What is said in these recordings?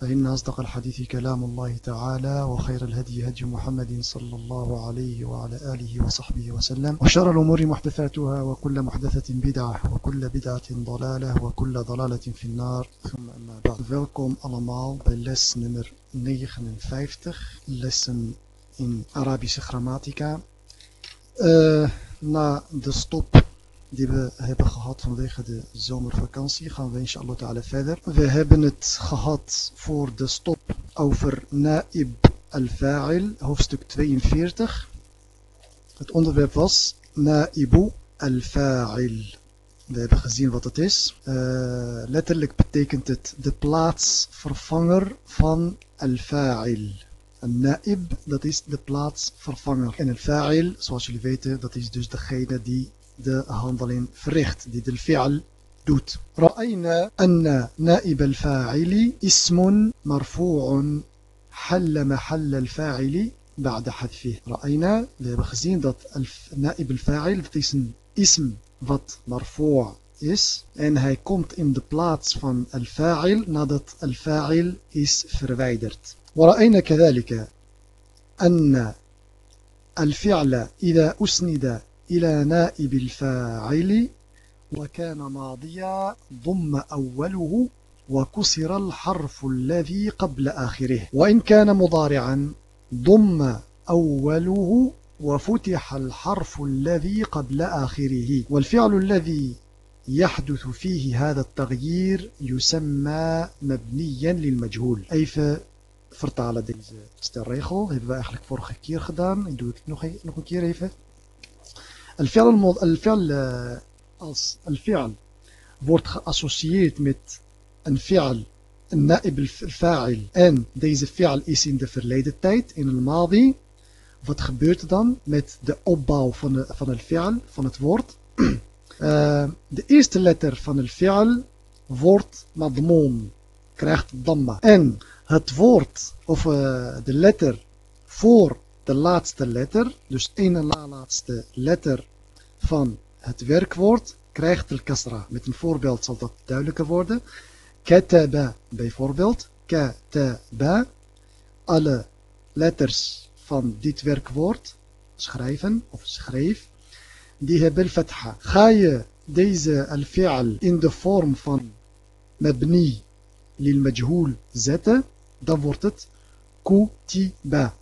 فإن أصدق الحديث كلام الله تعالى وخير الهدي هدي محمد صلى الله عليه وعلى آله وصحبه وسلم وشر الأمور محدثاتها وكل محدثة بدعة وكل بدعة ضلالة وكل ضلالة في النار. ثم أما بعد Welkom allemaal bij les nummer 59 lessen in Arabische grammatica. Uh, na de stop die we hebben gehad vanwege de zomervakantie gaan we inshallah ta'ala verder. We hebben het gehad voor de stop over Naib al-Fa'il, hoofdstuk 42. Het onderwerp was Naibu al-Fa'il. We hebben gezien wat het is. Uh, letterlijk betekent het de plaatsvervanger van al-Fa'il. Een naib, dat is de plaatsvervanger. En al-Fa'il, zoals jullie weten, dat is dus degene die de handeling verricht, die de fi'al doet. رأينا أن نائب الفاعل اسم مرفوع حل محل الفاعل بعد حذفه. رأينا, we hebben gezien dat naib al-fa'il, dat is een ism wat marfu' is. En hij komt in de plaats van al-fa'il nadat al-fa'il is verwijderd. ورأينا كذلك أن الفعل إذا أسند إلى نائب الفاعل وكان ماضيا ضم أوله وكسر الحرف الذي قبل آخره. وإن كان مضارعا ضم أوله وفتح الحرف الذي قبل آخره. والفعل الذي يحدث فيه هذا التغيير يسمى مبنيا للمجهول. even vertalen deze stelregel hebben we eigenlijk vorige keer gedaan ik doe het nog even Al-fi'l al als wordt geassocieerd met een fi'al, een na'ib al-fa'il. En deze fi'al is in de verleden tijd, in een madi. Wat gebeurt dan met de opbouw van, de, van al-fi'al, van het woord? Eh, de eerste letter van het fi'al wordt madmoon, krijgt damma. En het woord, of eh، de letter voor de laatste letter, dus één na laatste letter van het werkwoord krijgt el kasra. Met een voorbeeld zal dat duidelijker worden. Kataba bijvoorbeeld. Kataba. Alle letters van dit werkwoord, schrijven of schreef, die hebben fatha. Ga je deze al-fi'al in de vorm van mabni lil majhul zetten, dan wordt het kutiba.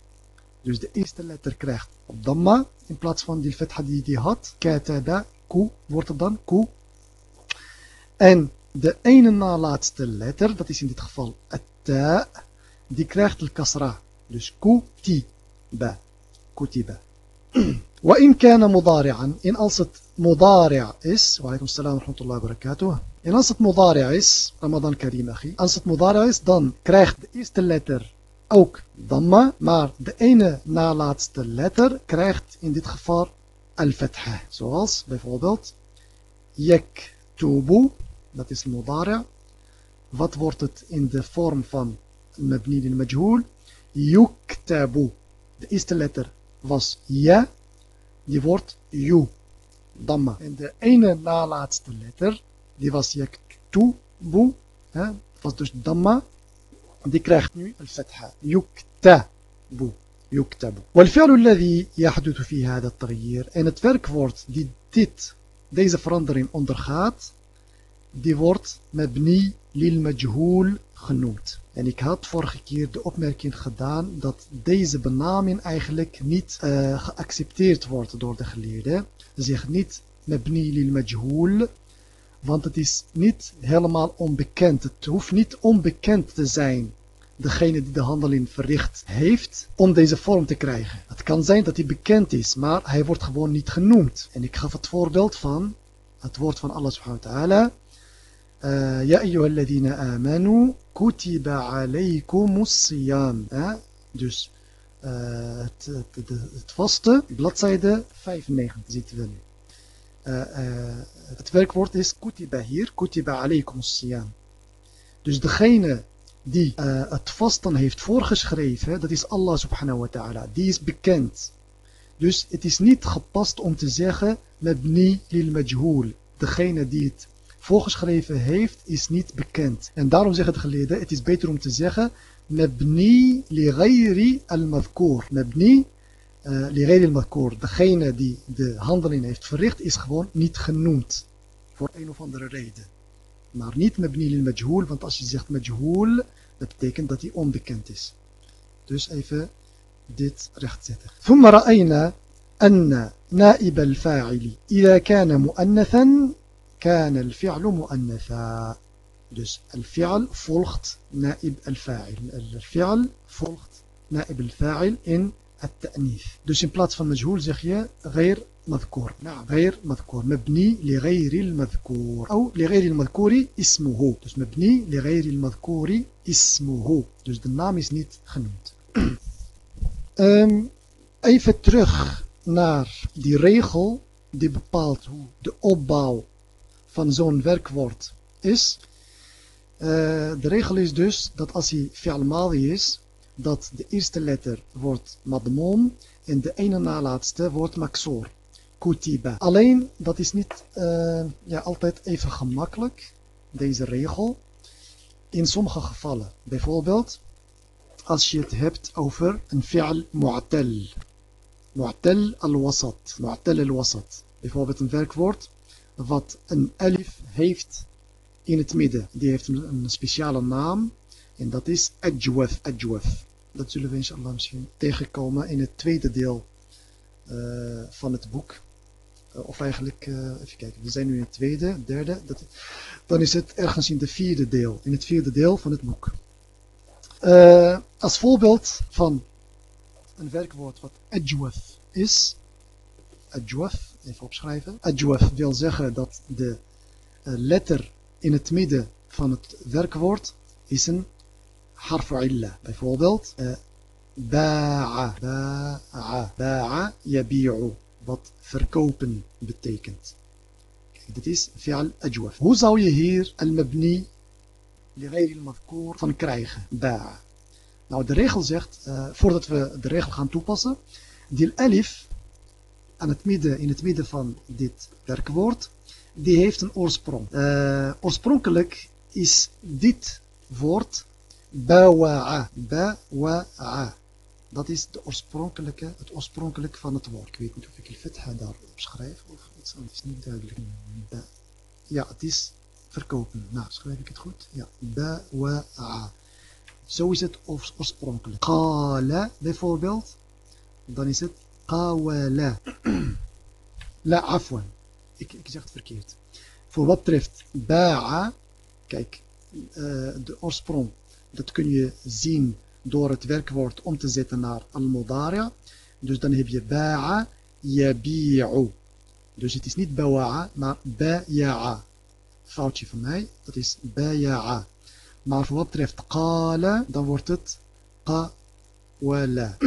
Dus de eerste letter krijgt op damma in plaats van die fetha die die had. Kataba, ku, wordt het dan ku. En de ene na laatste letter, dat is in dit geval ta, die krijgt al kasra. Dus kutiba, kutiba. وإن كان مضارعا إن ألصت مضارع إس وعليكم السلام ورحمة الله وبركاته إن ألصت مضارع إس رمضان كريم أخي ألصت مضارع إس dan krijgt de eerste letter ook damma, maar de ene nalaatste letter krijgt in dit geval al-fatha. Zoals bijvoorbeeld yaktubu, dat is mudari'. Wat wordt het in de vorm van mabni al majhul? Yuktabu. De eerste letter was ja, die wordt yu, damma. En de ene nalaatste letter, die was yaktubu, dat was dus damma دي krijgt nu الفتحة يكتب يكتب والفعل الذي يحدث في هذا التغيير en het werkwoord die dit deze verandering ondergaat die wordt mabni lil majhul genoemd en ik had vorige keer de opmerking gedaan dat deze benaming eigenlijk niet uh, geaccepteerd wordt door de geleerden. Ze zeggen niet mabni lil majhul, want het is niet helemaal onbekend. Het hoeft niet onbekend te zijn, degene die de handeling verricht heeft, om deze vorm te krijgen. Het kan zijn dat hij bekend is, maar hij wordt gewoon niet genoemd. En ik gaf het voorbeeld van het woord van Allah subhanahu wa ta'ala. Ja ayyuhalladhina amanu kutiba alaykumus siyam. Dus uh, het, het, het vaste, bladzijde 95 zitten we nu. Uh, uh, het werkwoord is kutiba hier, kutiba alaykum siyam. Dus degene die uh, het vasten heeft voorgeschreven, dat is Allah subhanahu wa ta'ala. Die is bekend. Dus het is niet gepast om te zeggen, mabni lil majhool. Degene die het voorgeschreven heeft, is niet bekend. En daarom zeggen de geleerden, het is beter om te zeggen, mabni li ghayri al-madhkoor. Mabni uh, li ghayri al-madhkoor. Degene die de handeling heeft verricht, is gewoon niet genoemd. Voor een of andere reden. Maar niet mabni lil majhool, want als je zegt majhool, dat betekent dat hij onbekend is. Dus even dit rechtzetten. ثم رأينا أن نائب الفاعل إذا كان مؤنثا كان الفعل مؤنثا Dus الفعل volgt نائب الفاعل. الفعل volgt نائب الفاعل in التأنيث. Dus in plaats van مجهول zeg je غير مذكور. نعم غير مذكور. مبني لغير المذكور. أو لغير المذكور اسمه. Dus مبني لغير المذكور اسمه. Dus de naam is niet genoemd. um, even terug naar die regel die bepaalt hoe de opbouw van zo'n werkwoord is. Uh, de regel is dus dat als hij fi'al madi is, dat de eerste letter wordt madmoom en de ene nalaatste wordt maksoor. Kutiba. Alleen, dat is niet uh, ja, altijd even gemakkelijk, deze regel. In sommige gevallen. Bijvoorbeeld, als je het hebt over een fi'al mu'tal. Mu'tal al-wasat. Mu'tal al-wasat. Bijvoorbeeld een werkwoord wat een alif heeft in het midden. Die heeft een, speciale naam en dat is ajwaf, ajwaf. Dat zullen we inshallah misschien tegenkomen in het tweede deel uh, van het boek. Uh, of eigenlijk, uh, even kijken, we zijn nu in het tweede, derde. Dat, dan is het ergens in het vierde deel, in het vierde deel van het boek. als voorbeeld van een werkwoord wat ajwaf is, ajwaf, even opschrijven. Ajwaf wil zeggen dat de letter in het midden van het werkwoord is een harfu illa. Bijvoorbeeld ba'a, ba'a, ba'a yabi'u, wat verkopen betekent. Dit is fi'al ajwaf. Hoe zou je hier al-mabni li al-madhkoor van krijgen? Ba'a. Nou, de regel zegt, uh, voordat we de regel gaan toepassen, die alif aan het midden, in het midden van dit werkwoord, die heeft een oorsprong. Uh, oorspronkelijk is dit woord bawa'a, bawa'a. Dat is de oorspronkelijke, het oorspronkelijke van het woord. Ik weet niet of ik het daar opschrijf of iets anders. is niet duidelijk. Ja, het is verkopen. Nou, schrijf ik het goed? Ja, bawa'a. Zo is het oorspronkelijk. Qala bijvoorbeeld, dan is het qawala. La afwan. Ik, ik zeg het verkeerd. Voor wat betreft ba'a, kijk, uh, de oorsprong, dat kun je zien door het werkwoord om te zetten naar al-mudari'. Dus dan heb je ba'a yabi'u. Dus het is niet bawa'a, maar baya'a. Foutje van mij, dat is baya'a. Maar voor wat betreft qala, dan wordt het qawala.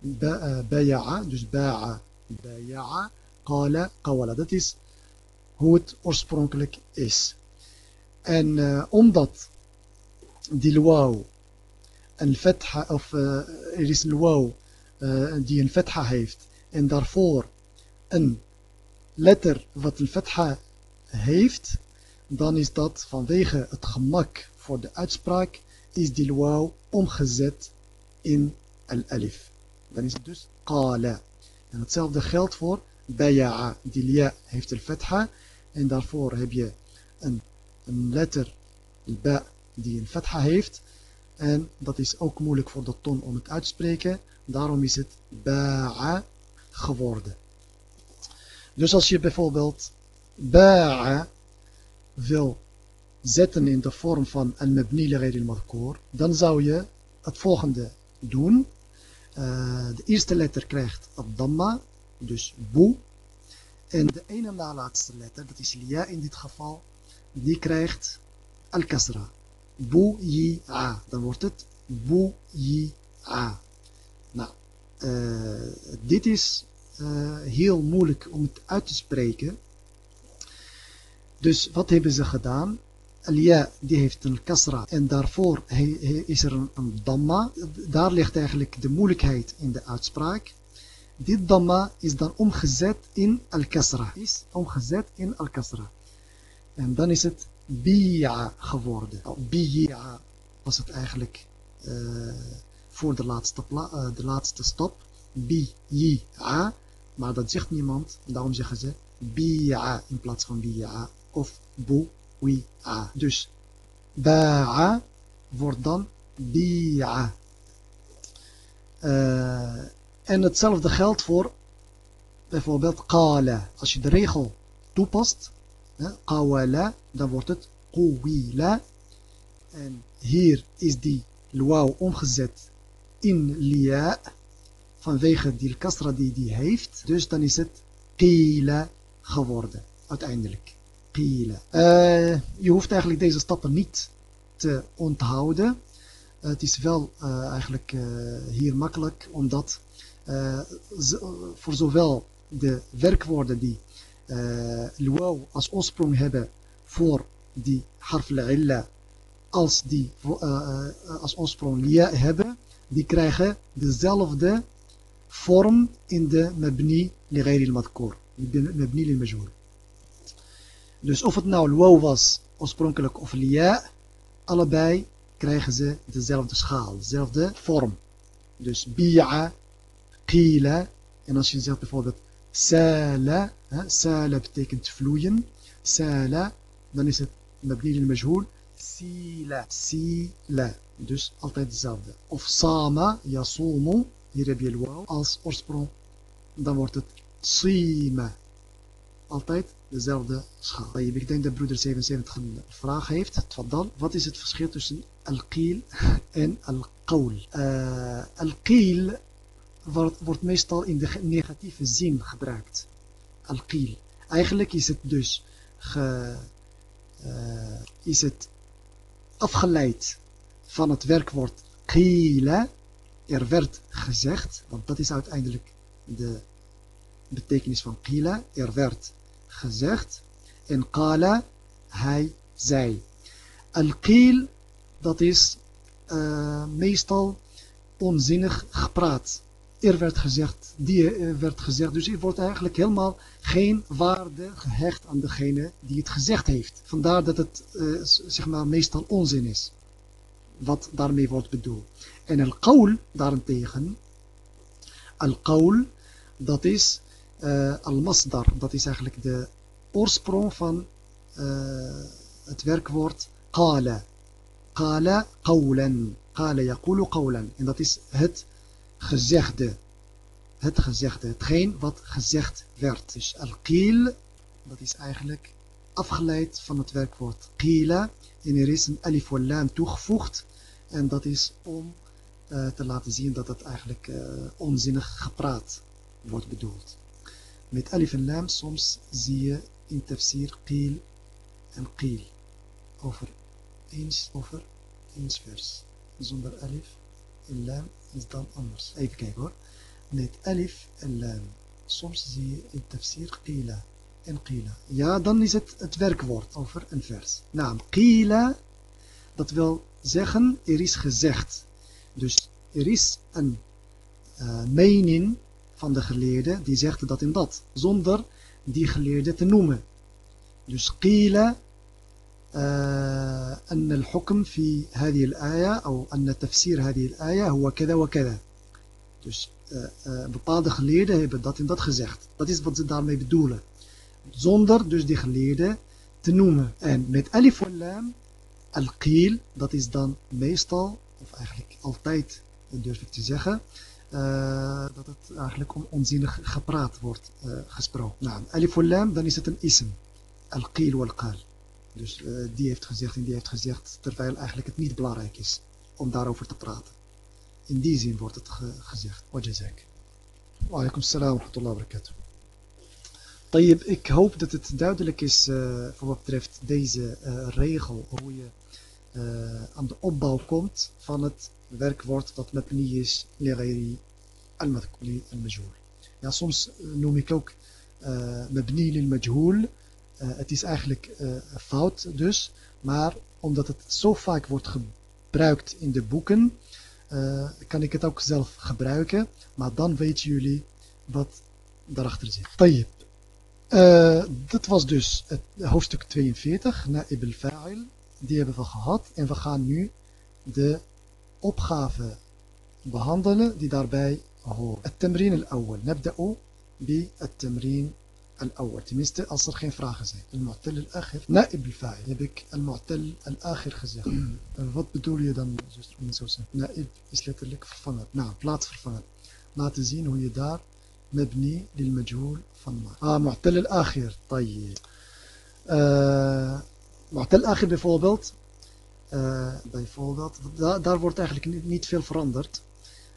baya'a, dus ba'a, baya'a, qala, qawala. Dat is hoe het oorspronkelijk is. En uh, omdat die een fetha, of uh, er is een die een fetha heeft en daarvoor een letter wat een fetha heeft, dan is dat vanwege het gemak voor de uitspraak, is die omgezet in al-alif. Dan is het dus qala. En hetzelfde geldt voor baya'a. Die lia heeft een fetha en daarvoor heb je een, een letter, ba, die een fetha heeft. En dat is ook moeilijk voor de ton om het uit te spreken. Daarom is het ba'a geworden. Dus als je bijvoorbeeld ba'a wil zetten in de vorm van al-mabni li al dan zou je het volgende doen. Uh, de eerste letter krijgt ad-damma, dus boe. En de ene nalaatste letter, dat is lia in dit geval, die krijgt al-kasra. Bu-yi-a. Dan wordt het bu-yi-a. Nou, uh, dit is uh, heel moeilijk om het uit te spreken. Dus wat hebben ze gedaan? Alia die heeft een kasra en daarvoor is er een damma. Daar ligt eigenlijk de moeilijkheid in de uitspraak. Dit damma is dan omgezet in al-kasra. Is omgezet in al-kasra. En dan is het bi'a geworden. Nou, bi'a was het eigenlijk uh, voor de laatste, uh, de laatste stap. Bi'a. Maar dat zegt niemand. Daarom zeggen ze bi'a in plaats van bi'a. Of buwi'a. Dus ba'a wordt dan bi'a. Uh, en hetzelfde geldt voor bijvoorbeeld qala. Als je de regel toepast, qawala, dan wordt het. En hier is die luau omgezet in lia vanwege die kasra die die heeft. Dus dan is het qila geworden, uiteindelijk. Qila. Uh, je hoeft eigenlijk deze stappen niet te onthouden. Het is wel uh, eigenlijk hier makkelijk, omdat voor zowel de werkwoorden die luau als oorsprong hebben voor die harf illa als die als oorsprong hebben, die krijgen dezelfde vorm in de mabni li ghairi al-madkoor. Mabni li. Dus of het nou luau was oorspronkelijk of lia, allebei krijgen ze dezelfde schaal, dezelfde vorm. Dus bi'a, qila, en als je zegt bijvoorbeeld hè, sala betekent vloeien, sala, dan is het mabni majhoor, sila, sila. Dus altijd dezelfde. Of sama, yasumu, hier heb je luau als oorsprong, dan wordt het sima. Altijd dezelfde schaal. Ik denk dat broeder 77 een vraag heeft. Tfaddal. Wat is het verschil tussen al-qil en al-qawl? Uh, al-qil wordt, wordt meestal in de negatieve zin gebruikt. Al-qil. Eigenlijk is het dus ge, uh, is het afgeleid van het werkwoord qila. Er werd gezegd, want dat is uiteindelijk de betekenis van qila. Er werd gezegd. En qala, hij zei. Al-qil, dat is uh, meestal onzinnig gepraat. Er werd gezegd, die er werd gezegd. Dus er wordt eigenlijk helemaal geen waarde gehecht aan degene die het gezegd heeft. Vandaar dat het uh, zeg maar meestal onzin is. Wat daarmee wordt bedoeld. En al-qawl daarentegen. Al-qawl, dat is uh, al-masdar. Dat is eigenlijk de oorsprong van het werkwoord qala. Qala qawlan. Qala yaqulu qawlan. En dat is het gezegde. Het gezegde. Hetgeen wat gezegd werd. Dus al-qil, dat is eigenlijk afgeleid van het werkwoord qila. En er is een alif wal lam toegevoegd. En dat is om uh, te laten zien dat het eigenlijk uh, onzinnig gepraat wordt bedoeld. Met alif en lam soms zie je in tafsir qil en qil. Over eens, over eens vers. Zonder alif en lam is dan anders. Even kijken hoor. Met alif en lam. Soms zie je in tafsir qila en qila. Ja, dan is het het werkwoord over een vers. Naam, qila, dat wil zeggen, er is gezegd. Dus er is een eh, mening van de geleerde die zegt dat en dat, zonder die geleerde te noemen. Dus qila أن الحكم في هذه الآية أو أن تفسير هذه الآية هو كذا وكذا. Dus uh, uh, bepaalde geleerden hebben dat en dat gezegd. Dat is wat ze daarmee bedoelen. Zonder dus die geleerden te noemen. En met alif en lam, al-qil, dat is dan meestal, of eigenlijk altijd durf ik te zeggen, uh, dat het eigenlijk om onzinnig gepraat wordt uh, gesproken. Nou, alif lam, dan is het een ism. Al-qil wal-qal. Dus uh, die heeft gezegd en die heeft gezegd, terwijl eigenlijk het niet belangrijk is om daarover te praten. In die zin wordt het ge gezegd. Wajazak. Wa alaikum salam wa wa barakatuh. Ik hoop dat het duidelijk is uh, voor wat betreft deze uh, regel, hoe je aan de opbouw komt van het werkwoord dat mabni is li al-majhool. Ja, soms noem ik ook mabni lil majhool eh, het is eigenlijk eh, fout dus, maar omdat het zo vaak wordt gebruikt in de boeken, eh, kan ik het ook zelf gebruiken, maar dan weten jullie wat daarachter zit. Tayyip. Dat was dus het hoofdstuk 42, Na'ib al-Fa'il. Die hebben we gehad. En we gaan nu de opgave behandelen die daarbij hoort. Het temrin al-awwal. Nabda'u bi het temrin الأول. تميست أصر خين فراغ زيد المعتل الآخر نائب الفاعل. يبك المعتل الآخر خزيخ الفض بدول يدن زوست من سوسن نائب إسلت لك فرفنت نعم بلات فرفنت لا تزين هو يدار مبني للمجهول فما آه معتل الآخر. طيب. آه، معتل الآخر بفوبلت bijvoorbeeld, daar wordt eigenlijk niet, niet veel veranderd.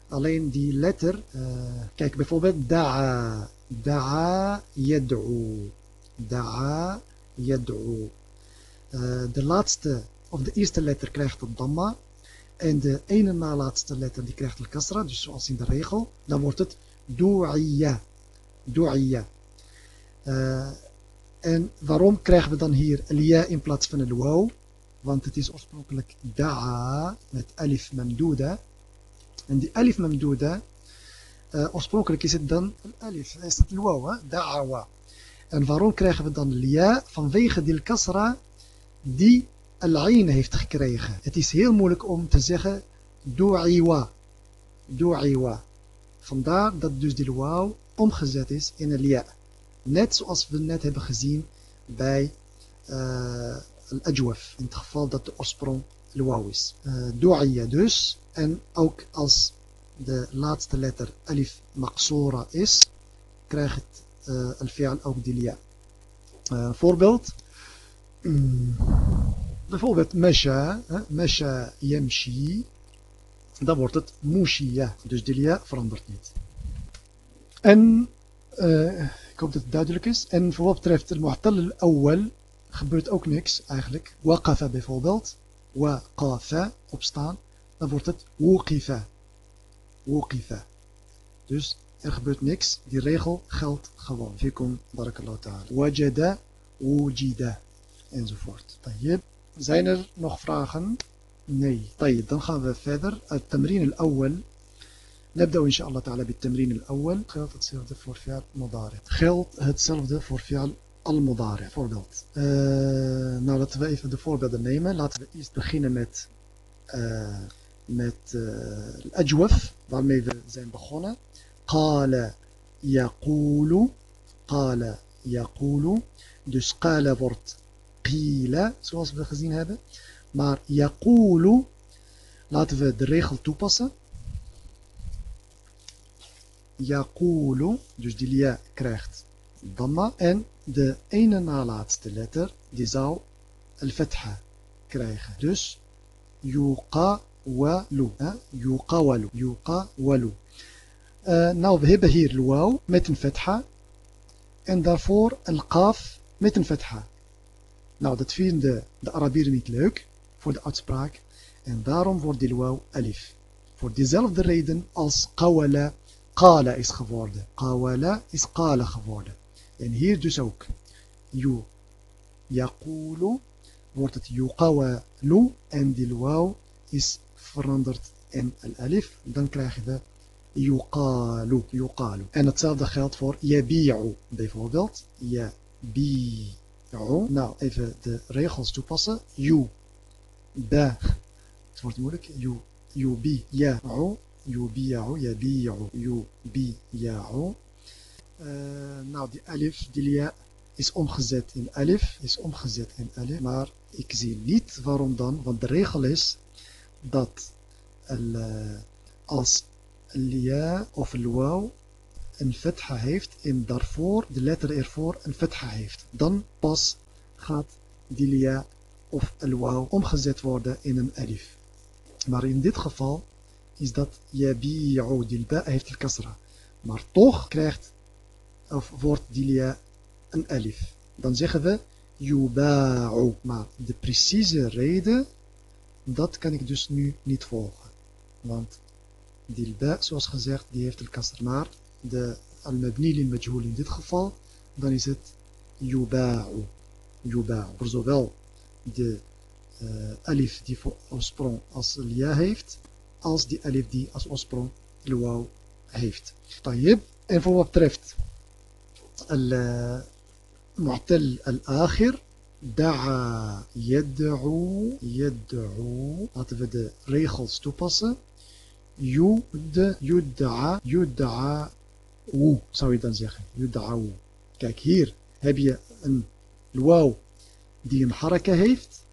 Alleen die letter, uh, kijk bijvoorbeeld da'a da'a yad'u da'a yad'u de laatste of de eerste letter krijgt het damma en de ene na laatste letter die krijgt de kasra dus zoals in de regel dan wordt het du'iyya. Du'iyya. Uh, en waarom krijgen we dan hier liya in plaats van een waw? Want het is oorspronkelijk da'a met alif mamduda. En die alif mamduda, uh, oorspronkelijk is het dan alif. Is het waw, da'awa. En waarom krijgen we dan liya? Vanwege die kasra die al-ayn heeft gekregen. Het is heel moeilijk om te zeggen du'iwa. Du'iwa. Vandaar dat dus die wauw omgezet is in een lia. Net zoals we net hebben gezien bij uh, al-ajwaf. In het geval dat de oorsprong wauw is. Uh, dus. En ook als de laatste letter alif maqsura is, krijgt uh, al-fi'al ook die lia. Uh, voorbeeld. Mm, bijvoorbeeld mesha. Mesha yamshi dan wordt het mushiya. Dus de lia verandert niet. En, uh, ik hoop dat het duidelijk is. En voor wat betreft de mu'tal al-awwal gebeurt ook niks eigenlijk. Waqafa bijvoorbeeld. Waqafa, opstaan. Dan wordt het wuqifa. Wuqifa. Dus er gebeurt niks. Die regel geldt gewoon. Fikum barakallahu ta'ala. Wajada, wujida. Enzovoort. Zijn er nog vragen? Nee. طيب dan gaan we verder. التمرين الأول نبدأ إن شاء الله تعالى بالتمرين الأول geldt hetzelfde voor fi'al مضارع geldt hetzelfde voor fi'al al-mudari voorbeeld uh, nou laten we even de voorbeelden nemen laten we eerst beginnen met uh, met uh, al-ajwaf waarmee we zijn begonnen قال يقول قال يقول dus قال wordt قيل zoals we gezien hebben Maar yaqulu, laten we de regel toepassen. Yaqulu, dus die lia krijgt damma. En de ene nalaatste letter, die zou al-fatha krijgen. Dus yuqawalu. Yuqawalu. Yuqawalu. Uh, nou, we hebben hier luwaw met een fatha. En daarvoor al-qaf met een fatha. Nou, dat vinden de Arabieren niet leuk voor de uitspraak. En daarom wordt die wauw alif. Voor dezelfde reden als qawala, qala is geworden. Qawala is qala geworden. En hier dus ook. Yu yaqulu wordt het yuqawalu en die wauw is veranderd in een alif. Dan krijg je yuqalu, yuqalu. En hetzelfde geldt voor yabi'u bijvoorbeeld. Yabi'u. Nou, even de regels toepassen. You ba. Het wordt moeilijk. Yubiya'u. Yubiya'u. Yabi'u. Yubiya'u. Uh, nou, die alif, die lia is omgezet in alif. Is omgezet in alif. Maar ik zie niet waarom dan. Want de regel is dat uh, als lia of waw een fetha heeft en daarvoor de letter ervoor een fetha heeft. Dan pas gaat die lia of al-waw omgezet worden in een alif. Maar in dit geval is dat yabi'u, die ba heeft de kasra. Maar toch krijgt of wordt die lia een alif. Dan zeggen we yuba'u. Maar de precieze reden, dat kan ik dus nu niet volgen. Want die, zoals gezegd, die heeft al-kasr. Maar de al-mabni lil in dit geval, dan is het yuba'u. Yuba'u. Voor zowel de uh, alif die voor oorsprong als lia heeft, als die alif die als oorsprong luau heeft. Tayyib. En voor wat betreft al-mu'tal eh, al-akhir, دعا يدعو يدعو laten we de regels toepassen يدعى يدعى و zou je dan zeggen يدعو kijk hier heb je een wauw die een haraka heeft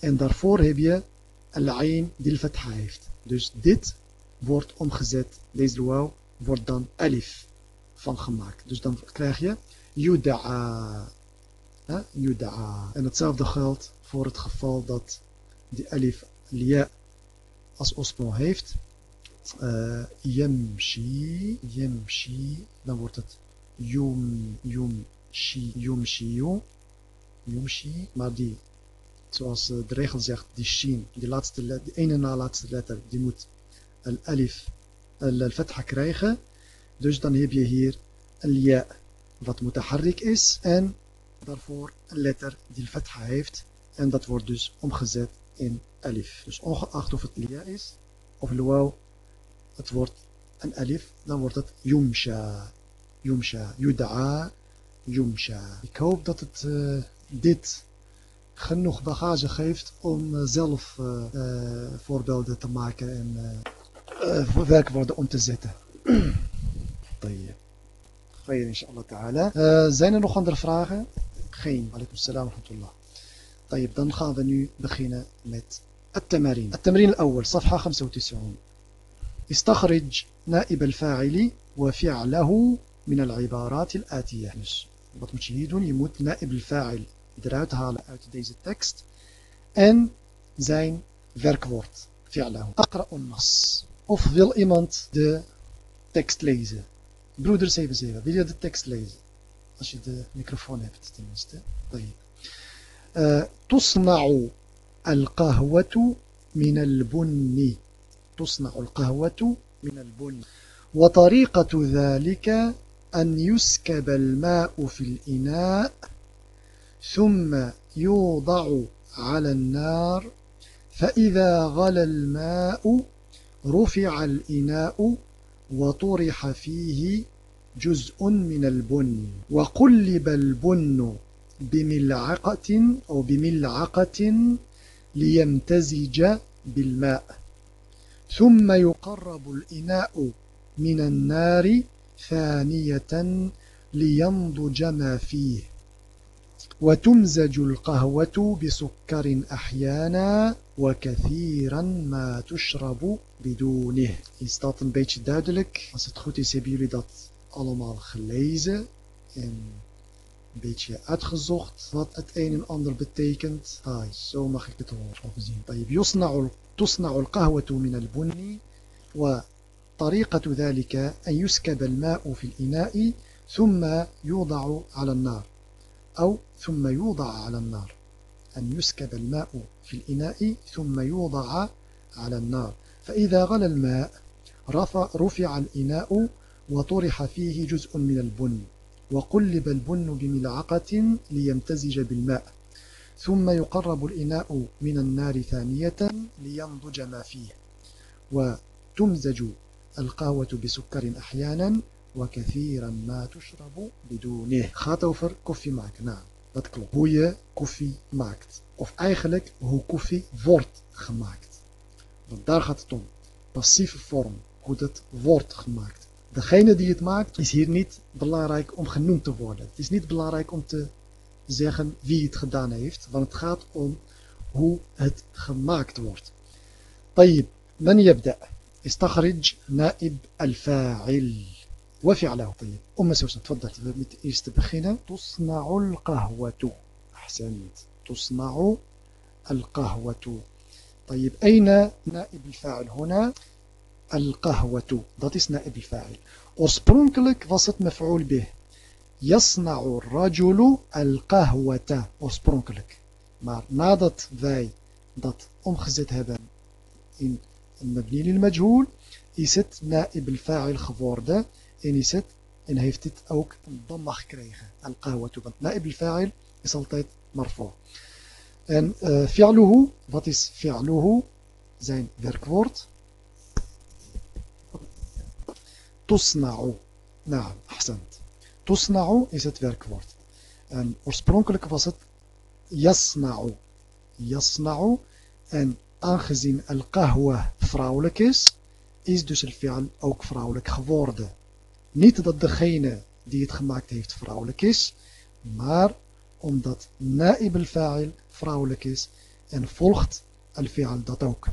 en daarvoor heb je ayn die een fatha heeft dus dit wordt omgezet deze wauw wordt dan alif van gemaakt dus dan krijg je en hetzelfde geldt voor het geval dat die alif lia als oorsprong heeft. Uh, yamshi yamshi dan wordt het yum yumshi yumshiyu yumshi maar die zoals de regel zegt die shin die laatste letter, die ene na laatste letter die moet een alif al-fatha krijgen. Dus dan heb je hier lia wat mutaharrik is en daarvoor een letter die fatha heeft en dat wordt dus omgezet in alif dus ongeacht of het lia is of luwaw het wordt een alif, dan wordt het yumsha. Yumsha. Yud'a. Yumsha. Ik hoop dat het uh, dit genoeg bagage geeft om uh, zelf uh, voorbeelden te maken en werkwoorden om te zetten. Khayr inshallah ta'ala. Zijn er nog andere vragen? Geen. Alaikum salam wa rahmatullah. طيب dan gaan we nu beginnen met التمارين التمرين الأول صفحة 95 استخرج نائب الفاعل وفعله من العبارات الآتية dus wat moet je hier doen? Je moet naib al-fa'il eruit halen uit deze tekst en zijn werkwoord fi'lahu aqra'un nas of wil iemand de tekst lezen broeder 77 wil je de tekst lezen als je de microfoon hebt tenminste تصنع القهوة من البن تصنع القهوة من البن وطريقة ذلك أن يسكب الماء في الإناء ثم يوضع على النار فإذا غلى الماء رفع الإناء وطرح فيه جزء من البن وقلب البن بملعقة أو بملعقة ليمتزج بالماء. ثم يقرب الإناء من النار ثانية لينضج ما فيه. وتمزج القهوة بسكر أحيانا وكثيرا ما تشرب بدونه. Is dat een beetje duidelijk? Dat allemaal gelezen en een beetje uitgezocht wat het een en ander betekent. Ah, zo mag ik het horen gezien. طيب يصنع تصنع القهوة من البن وطريقة ذلك أن يسكب الماء في الإناء ثم يوضع على النار أو ثم يوضع على النار أن يسكب الماء في الإناء ثم يوضع على النار فإذا غلى الماء رفع الإناء وطرح فيه جزء من البن وقلب البن بملعقة ليمتزج بالماء ثم يقرب الإناء من النار ثانية لينضج ما فيه وتمزج القهوة بسكر أحيانا وكثيرا ما تشرب بدونه. gaat over koffie maken. نعم. hoe koffie maken. of eigenlijk hoe koffie wordt gemaakt want daar gaat het om passieve vorm hoe dat wordt gemaakt degene die het maakt is hier niet belangrijk om genoemd te worden het is niet belangrijk om te zeggen wie het gedaan heeft, want het gaat om hoe het gemaakt wordt. طيب من يبدأ استخرج نائب الفاعل وفعله طيب أم سوسن تفضل met eerst te beginnen تصنع القهوة أحسنت تصنع القهوة طيب أين نائب الفاعل هنا القهوة dat is نائب الفاعل oorspronkelijk was het مفعول به يصنع الرجل القهوة oorspronkelijk. Maar nadat wij dat omgezet hebben in lil majhool, is het naib al-fa'il geworden en is het en heeft dit ook een damma gekregen. Al-qahwatu. Want naib al-fa'il is altijd marfu. En uh, fi'luhu, wat is fi'luhu? Zijn werkwoord. Tusna'u. Nou, ahsend. Tusna'u is het werkwoord. En oorspronkelijk was het yasna'u. Yasna'u. En aangezien al-qahwa vrouwelijk is, is dus al-fi'al ook vrouwelijk geworden. Niet dat degene die het gemaakt heeft vrouwelijk is, maar omdat na'ib al-fa'il vrouwelijk is en volgt al-fi'al dat ook.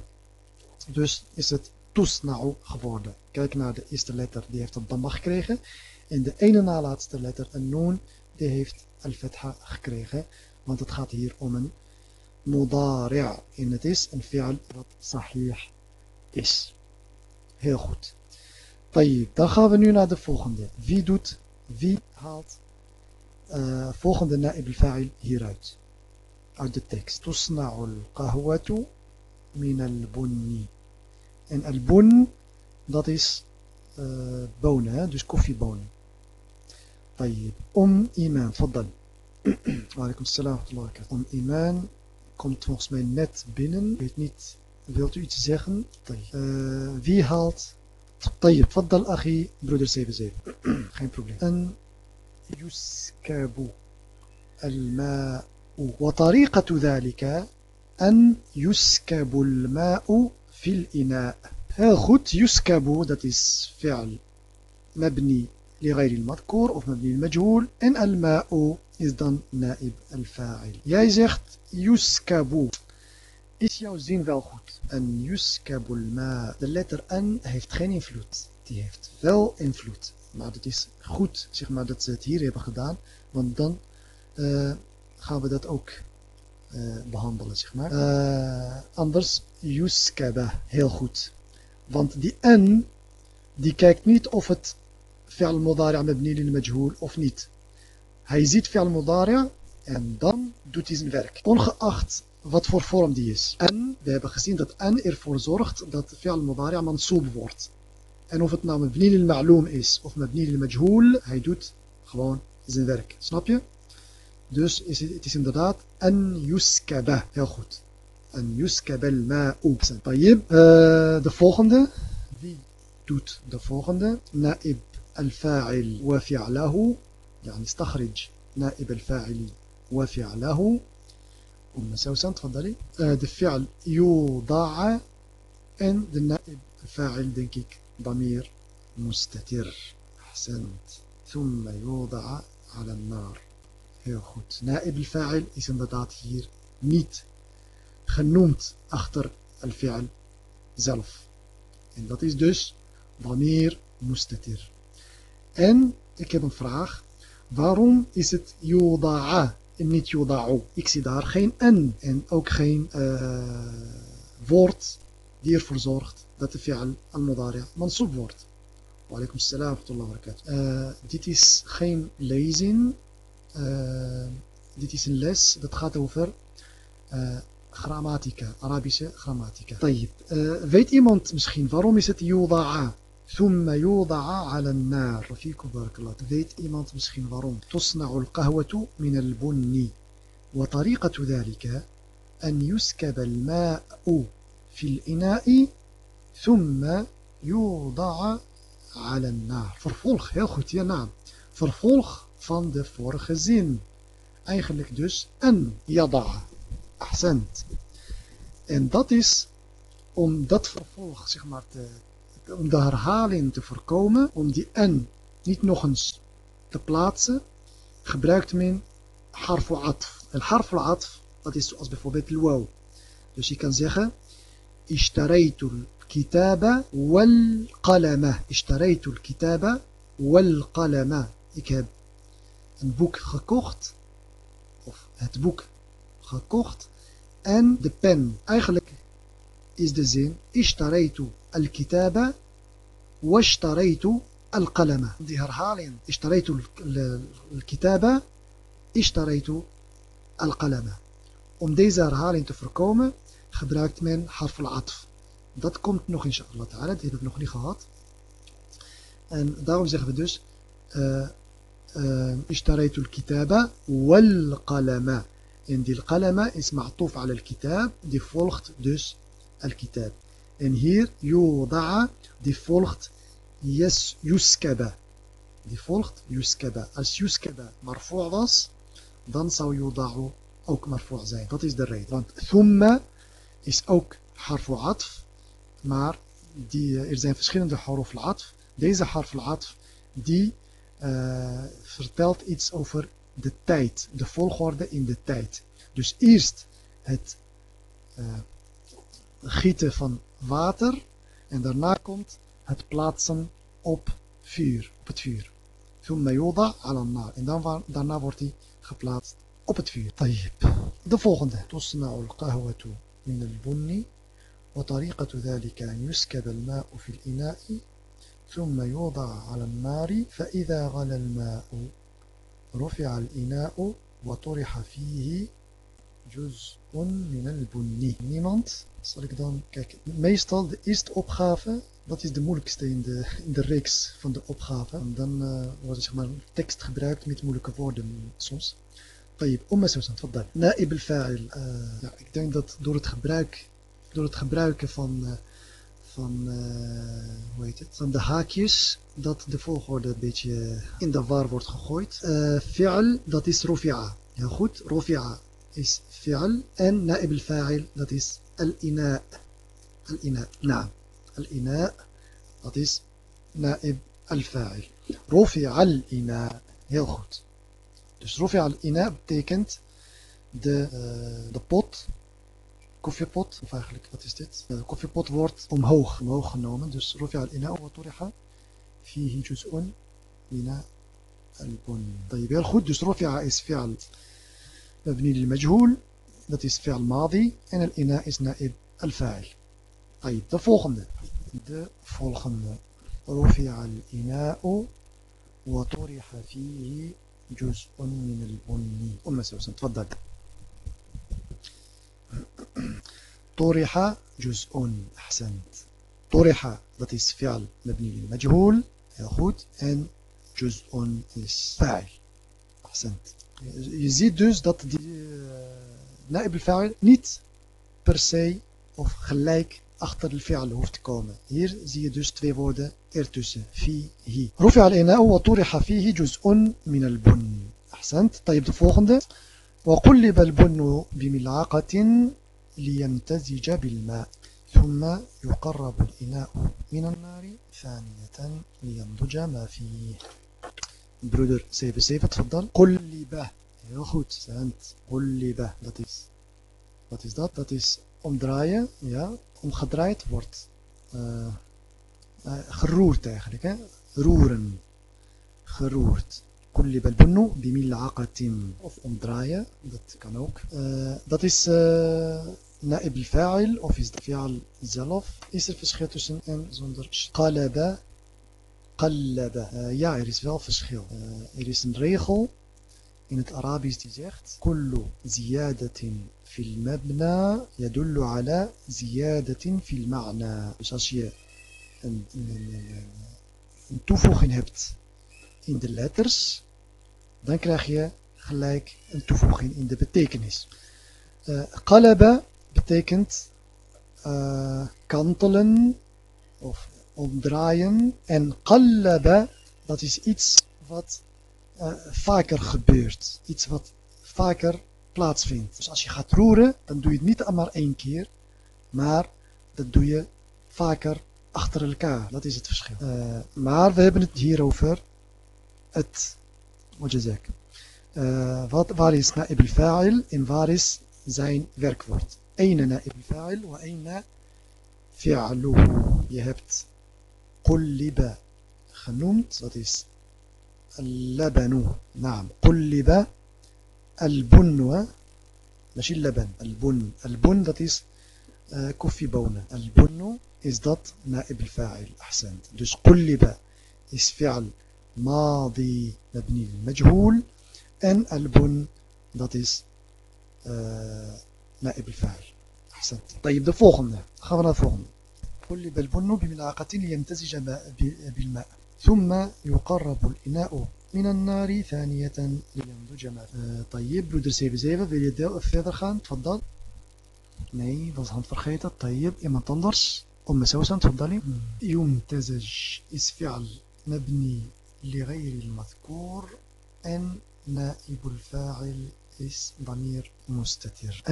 Dus is het tusna'u geworden. Kijk naar de eerste letter, die heeft een damma gekregen. En de ene na laatste letter, een noon, die heeft al-fatha gekregen. Want het gaat hier om een mudari' en het is een fi'al wat sahih is. Heel goed. Tayyip, dan gaan we nu naar de volgende. Wie doet, wie haalt uh, volgende na'ib al-fa'il hieruit? Uit de tekst. Tusna'ul qahwatu min al-bunni. En al-bun, dat is uh, bonen, hè? dus koffiebonen. طيب أم إيمان تفضل وعليكم السلام ورحمة الله وبركاته أم إيمان komt volgens mij net binnen. Ik weet niet, wilt u iets zeggen? Uh, wie haalt? طيب تفضل أخي برودر 77 geen probleem أن يسكب الماء وطريقة ذلك أن يسكب الماء في الإناء heel goed يسكب dat is فعل مبني لغير المذكور of مبني المجهول en الماء is dan naib al-fa'il. Jij zegt yuskabu. Is jouw zin wel goed? En yuskabul ma. De letter n heeft geen invloed. Die heeft wel invloed. Maar het is goed zeg maar, dat ze het hier hebben gedaan. Want dan uh, gaan we dat ook uh, behandelen. Zeg maar. Uh, anders yuskaba. Heel goed. Want die n die kijkt niet of het fi'al mudari' mabni lil majhul of niet. Hij ziet fi'al mudari' en dan doet hij zijn werk. Ongeacht wat voor vorm die is. En we hebben gezien dat en ervoor zorgt dat fi'al mudari' mansoob wordt. En of het nou mabni al ma'loom is of mabni al majhool, hij doet gewoon zijn werk. Snap je? Dus is het, het is inderdaad en yuskaba. Heel goed. أن يسكب الماء طيب آه، the volgende wie doet the volgende نائب الفاعل وفعله يعني استخرج نائب الفاعل وفعله أم سوسن تفضلي. آه، the فعل يوضع إن النائب الفاعل دنكيك ضمير مستتر. أحسنت. ثم يوضع على النار. هي خد نائب الفاعل اسم ضاد هير نيت genoemd achter al-fi'al zelf. En dat is dus wanneer mustatir. En ik heb een vraag. Waarom is het yuda'a en niet yoda'u? Ik zie daar geen en en ook geen eh, woord die ervoor zorgt dat de fi'al al-modari'a mansub wordt. Walaikum salam wa dit is geen lezing. Eh, dit is een les. Dat gaat over eh, grammatica, Arabische grammatica. طيب. Uh, weet iemand misschien waarom is het yuda'a? ثم يوضع على النار وفيكم بارك الله weet iemand misschien waarom تصنع القهوة من البن وطريقة ذلك أن يسكب الماء في الإناء ثم يوضع على النار vervolg heel goed ja naam vervolg van de vorige zin eigenlijk dus een yada ahsant. En dat is om dat vervolg, zeg maar, om de herhaling te voorkomen, om die en niet nog eens te plaatsen, gebruikt men harfu atf. En harfu atf, dat is zoals bijvoorbeeld waw. Dus je kan zeggen, ishtaraitul kitaba wal qalama. al-kitaba wal qalama. Ik heb een boek gekocht, of het boek gekocht en de pen eigenlijk is de zin اشتريت الكتاب واشتريت القلم دي herhaling اشتريت الكتاب اشتريت القلم om deze herhaling te voorkomen gebruikt men harf al-atf dat komt nog inshallah ta'ala dat heb ik nog niet gehad en daarom zeggen we dus اشتريت الكتاب والقلم En die qalama is ma'tuf ala al-kitab, die volgt dus al-kitab. En hier yuda'a, die volgt yes, yuskaba. Die volgt yuskaba. Als yuskaba marfu' was, dan zou yuda'u ook marfu' zijn. Dat is de reden. Want thumma is ook harfu atf, maar die, er zijn verschillende harf al-atf. Deze harf al-atf, die uh, vertelt iets over de tijd, de volgorde in de tijd. Dus eerst het uh, gieten van water en daarna komt het plaatsen op vuur, op het vuur. En dan, daarna wordt hij geplaatst op het vuur. De volgende. تصنع القهوة من البن وطريقة ذلك أن يسكب الماء في الإناء ثم يوضع على النار فإذا غلى الماء رفع الإناء وطرح فيه جزء من البني niemand zal ik dan kijk meestal de eerste opgave dat is de moeilijkste in de, in de reeks van de opgave en dan uh, wordt er zeg maar tekst gebruikt met moeilijke woorden soms طيب أم سوسن تفضل نائب الفاعل uh, ja, ik denk dat door het gebruik door het gebruiken van uh, van, uh, hoe heet het, van de haakjes, dat de volgorde een beetje in de war wordt gegooid. Uh, fi'al, dat is rofi'a. Heel goed, rofi'a is fi'al. En na'ib al-fa'il, dat is al-ina. Al-ina, naam. Al-ina, dat is na'ib al-fa'il. Rofi'a al-ina. Heel goed. Dus rofi'a al-ina betekent de, uh, de pot koffiepot, of eigenlijk, wat is dit? De koffiepot wordt omhoog, omhoog genomen. Dus rufi al-ina wa turiha fihi juz'un ina al-bun. Heel goed, dus rufi'a is fi'al mabni lil-majhool. Dat is fi'al madi. En al-ina is na'ib al-fa'il. طيب de volgende. De volgende. رفع الإناء وطرح فيه جزء من البن أم سوسن تفضل طرح جزء احسنت طرح ذات فعل مبني للمجهول. ja goed en جزء فاعل احسنت je ziet dus dat نائب الفاعل niet per se ook gelijk achter de فعل hoeft te komen hier zie je dus twee woorden ertussen فيه رفع الإناء وطرح فيه جزء من البن. أحسنت. طيب de volgende وقلب البن بملعقة ليمتزج بالماء ثم يقرب الإناء من النار ثانية لينضج ما فيه broeder 77 تفضل قلب heel goed sant قلب dat is wat is dat dat is omdraaien ja omgedraaid wordt uh, uh, geroerd eigenlijk hè roeren geroerd البن بملعقة of omdraaien dat kan ook uh, dat is uh, naib al-fa'il of is de fi'al zelf is er verschil tussen en zonder qalaba qallaba uh, ja er is wel verschil uh, er is een regel in het Arabisch die zegt kullu ziyadatin fil mabna yadullu ala ziyadatin fil ma'na dus als je een, een, een, een toevoeging hebt in de letters, dan krijg je gelijk een toevoeging in de betekenis. Uh, qalaba betekent uh, kantelen of omdraaien. En qallaba, dat is iets wat uh, vaker gebeurt. Iets wat vaker plaatsvindt. Dus als je gaat roeren, dan doe je het niet maar één keer. Maar dat doe je vaker achter elkaar. Dat is het verschil. Uh, maar we hebben het hier over het, zegt. Uh, wat, waar is na'ib al-fa'il en waar is zijn werkwoord. Eén na'ib al-fa'il wa eén fi'luhu. Je hebt qulliba genoemd, dat is al-labanu. Naam, qulliba al-bunwa. ماشي اللبن البن البن dat is uh, koffiebonen البن is dat نائب الفاعل أحسنت dus قلب is فعل ماضي مبني للمجهول en البن dat is uh, نائب الفاعل. أحسنت. طيب de volgende gaan we naar de volgende قلب البن بملعقة ليمتزج بالماء ثم يقرب الإناء من النار ثانية لينضج ما uh, طيب broeder 77 wil je deel verder gaan? تفضل nee was hand vergeten. طيب iemand anders. أم سوسن تفضلي يمتزج is فعل مبني لغير المذكور en نائب الفاعل is ضمير مستتر.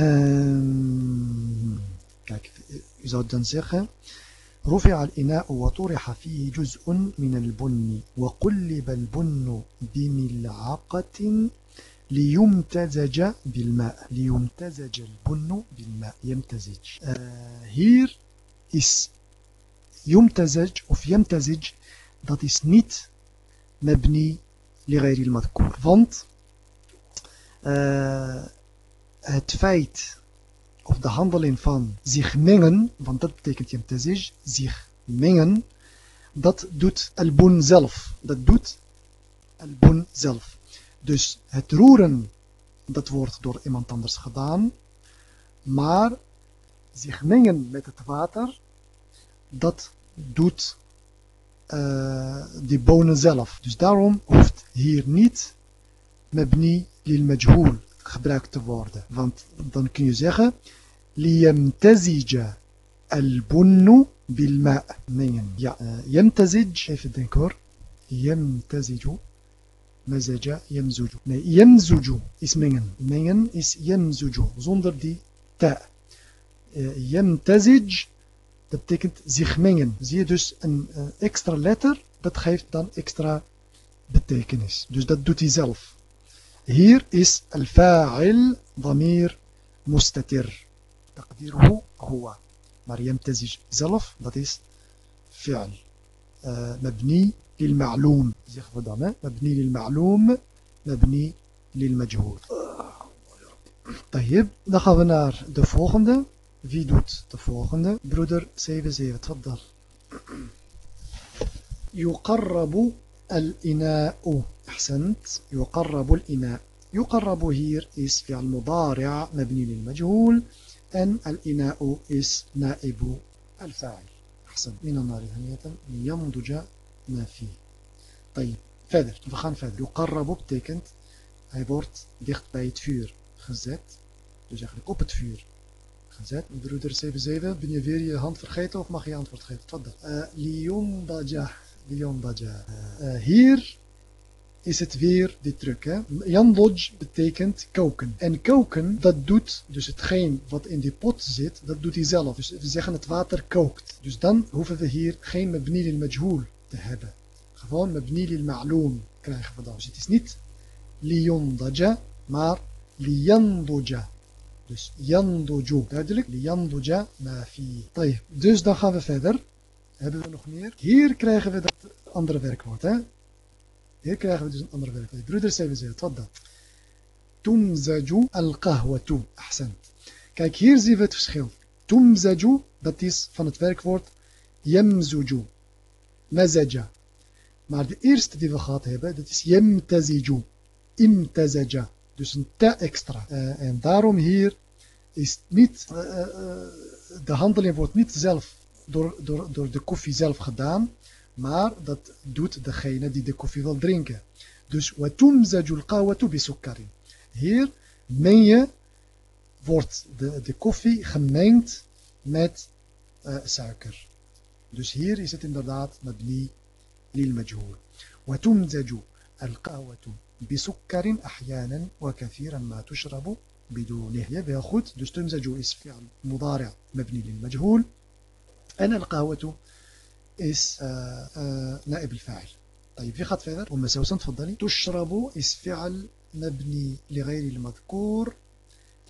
kijk u zou رفع الإناء وطرح فيه جزء من البن وقلب البن بملعقة ليمتزج بالماء. ليمتزج البن بالماء. يمتزج. uh, hier is يمتزج of يمتزج dat is niet مبني لغير المذكور want uh, het feit of de handeling van zich mengen, want dat betekent yamtazij, zich mengen, dat doet al-bun zelf. Dat doet al-bun zelf. Dus het roeren, dat wordt door iemand anders gedaan, maar zich mengen met het water, dat doet eh, die bonen zelf. Dus daarom hoeft hier niet mebni lil majhul gebruikt te worden. Want dan kun je zeggen liyamtazija al-bunnu bil-ma' nee, ja, eh, yamtazij, even denk hoor. Yamtaziju mazaja yamzuju nee, yamzuju is mengen. Mengen is yamzuju zonder die ta. Eh, yamtazij dat betekent zich mengen. Zie je dus een uh, extra letter, dat geeft dan extra betekenis. Dus dat doet hij zelf. Hier is al-fa'il ضمير مستتر. تقديره هو maar يمتزج zelf dat is فعل uh, مبني للمعلوم zeggen we dan hè? مبني للمعلوم مبني للمجهول طيب dan gaan we naar de volgende wie doet de volgende broeder 77 تفضل يقرب الإناء أحسنت يقرب الإناء يقرب هير is فعل مضارع مبني للمجهول En al-ina'u is na'ibu al-fa'il. Ahsan. Min al-nari haniyatan yamduja ma fi. طيب. Verder. We gaan verder. Yuqarrabu betekent hij wordt dicht bij het vuur gezet. Dus eigenlijk op het vuur gezet. Broeder 77, ben je weer je hand vergeten of mag je antwoord geven? Wat dan? Liyondaja. Uh, hier is het weer die truc. Hè? Yandoj betekent koken. En koken, dat doet, dus hetgeen wat in die pot zit, dat doet hij zelf. Dus we zeggen het water kookt. Dus dan hoeven we hier geen mabni lil majhool te hebben. Gewoon mabni lil ma'loom krijgen we dan. Dus het is niet liyondaja, maar liyandoja. Dus yandoju. Duidelijk? Liyandoja ma fi. Dus dan gaan we verder. Hebben we nog meer? Hier krijgen we dat andere werkwoord. Hè? Hier krijgen we dus een ander werk. Broeder 77, wat dat? Tumzaju al-qahwatu. Ahsend. Kijk, hier zien we het verschil. Tumzaju, dat is van het werkwoord yemzuju. Mazaja. Maar de eerste die we gehad hebben, dat is yemtaziju. Imtazaja. Dus een ta extra. Uh, en daarom hier is niet, uh, uh, de handeling wordt niet zelf door, door, door de koffie zelf gedaan, maar dat doet degene die de koffie wil drinken. Dus watumzaju al-qawatu bisukkarin. Hier meng je, wordt de, de koffie gemengd met uh, suiker. Dus hier is het inderdaad mabni lil majhoor. وتمزج القهوة بسكر أحيانا وكثيرا ما تشرب بدونه. Heel goed. Dus تمزج is فعل مضارع مبني للمجهول. En القهوة is نائب الفاعل طيب في خط فيذر أم سوسن تفضلي تشرب is فعل مبني لغير المذكور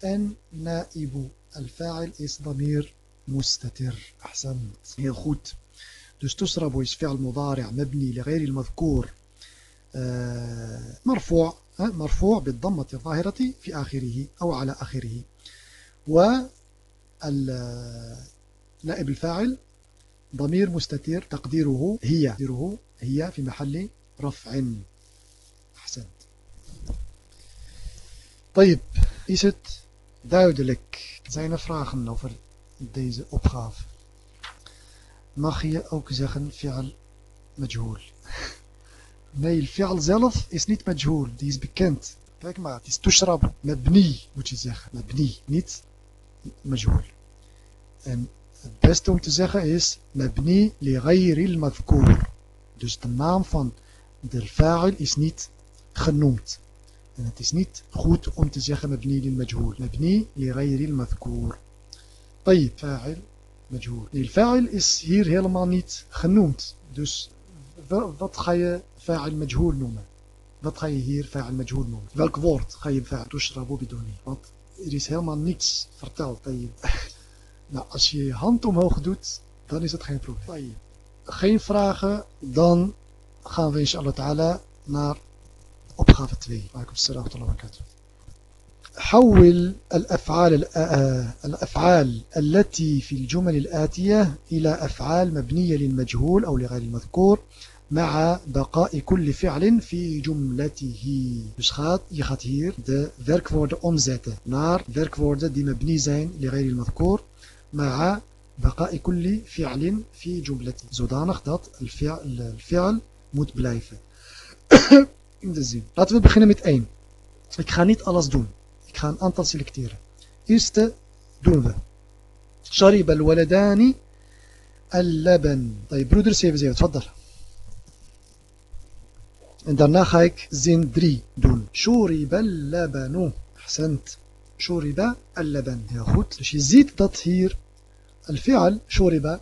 en نائب الفاعل is ضمير مستتر أحسنت heel goed dus تشرب is فعل مضارع مبني لغير المذكور مرفوع مرفوع بالضمة الظاهرة في آخره أو على آخره. و نائب الفاعل ضمير مستتر تقديره هي تقديره هي في محل رفع. أحسنت. طيب is het duidelijk zijn er vragen over deze opgave mag je ook zeggen Nee, fi'al zelf is niet majhool. Die is bekend. Kijk maar, het is tushrab. Mabni moet je zeggen. Mabni, niet majhool. En het beste om te zeggen is mabni li ghayril madhkoor. Dus de naam van de fa'il is niet genoemd. En het is niet goed om te zeggen mabni lil majhool. Mabni li ghayril madhkoor. طيب فاعل مجهول. الفاعل is hier helemaal niet genoemd. Dus wat ga je fa'il majhool noemen? Wat ga je hier fa'il majhool noemen? Welk woord ga je fa'il tushrabu bidoni? Want er is helemaal niets verteld. Nou, als je je hand omhoog doet, dan is het geen probleem. Geen vragen, dan gaan we inshallah ta'ala naar opgave 2. Alaikum salam wa barakatuh. حول الأفعال الأفعال التي في الجمل الآتية إلى أفعال مبنية للمجهول أو لغير المذكور مع بقاء كل فعل في جملته dus gaat, je gaat hier de werkwoorden omzetten naar werkwoorden die mabni zijn لغير المذكور مع بقاء كل فعل في جملته zodanig dat الفعل, الفعل moet blijven in de zin laten we beginnen met 1 ik ga niet alles doen ik ga een aantal selecteren eerste doen we شرب الولدان اللبن طيب برودر 77 تفضل En daarna ga ik zin 3 doen. Shuriba al-labanu. Accent. Shuriba al-laban. Heel goed. Dus je ziet dat hier al-fi'al, shuriba,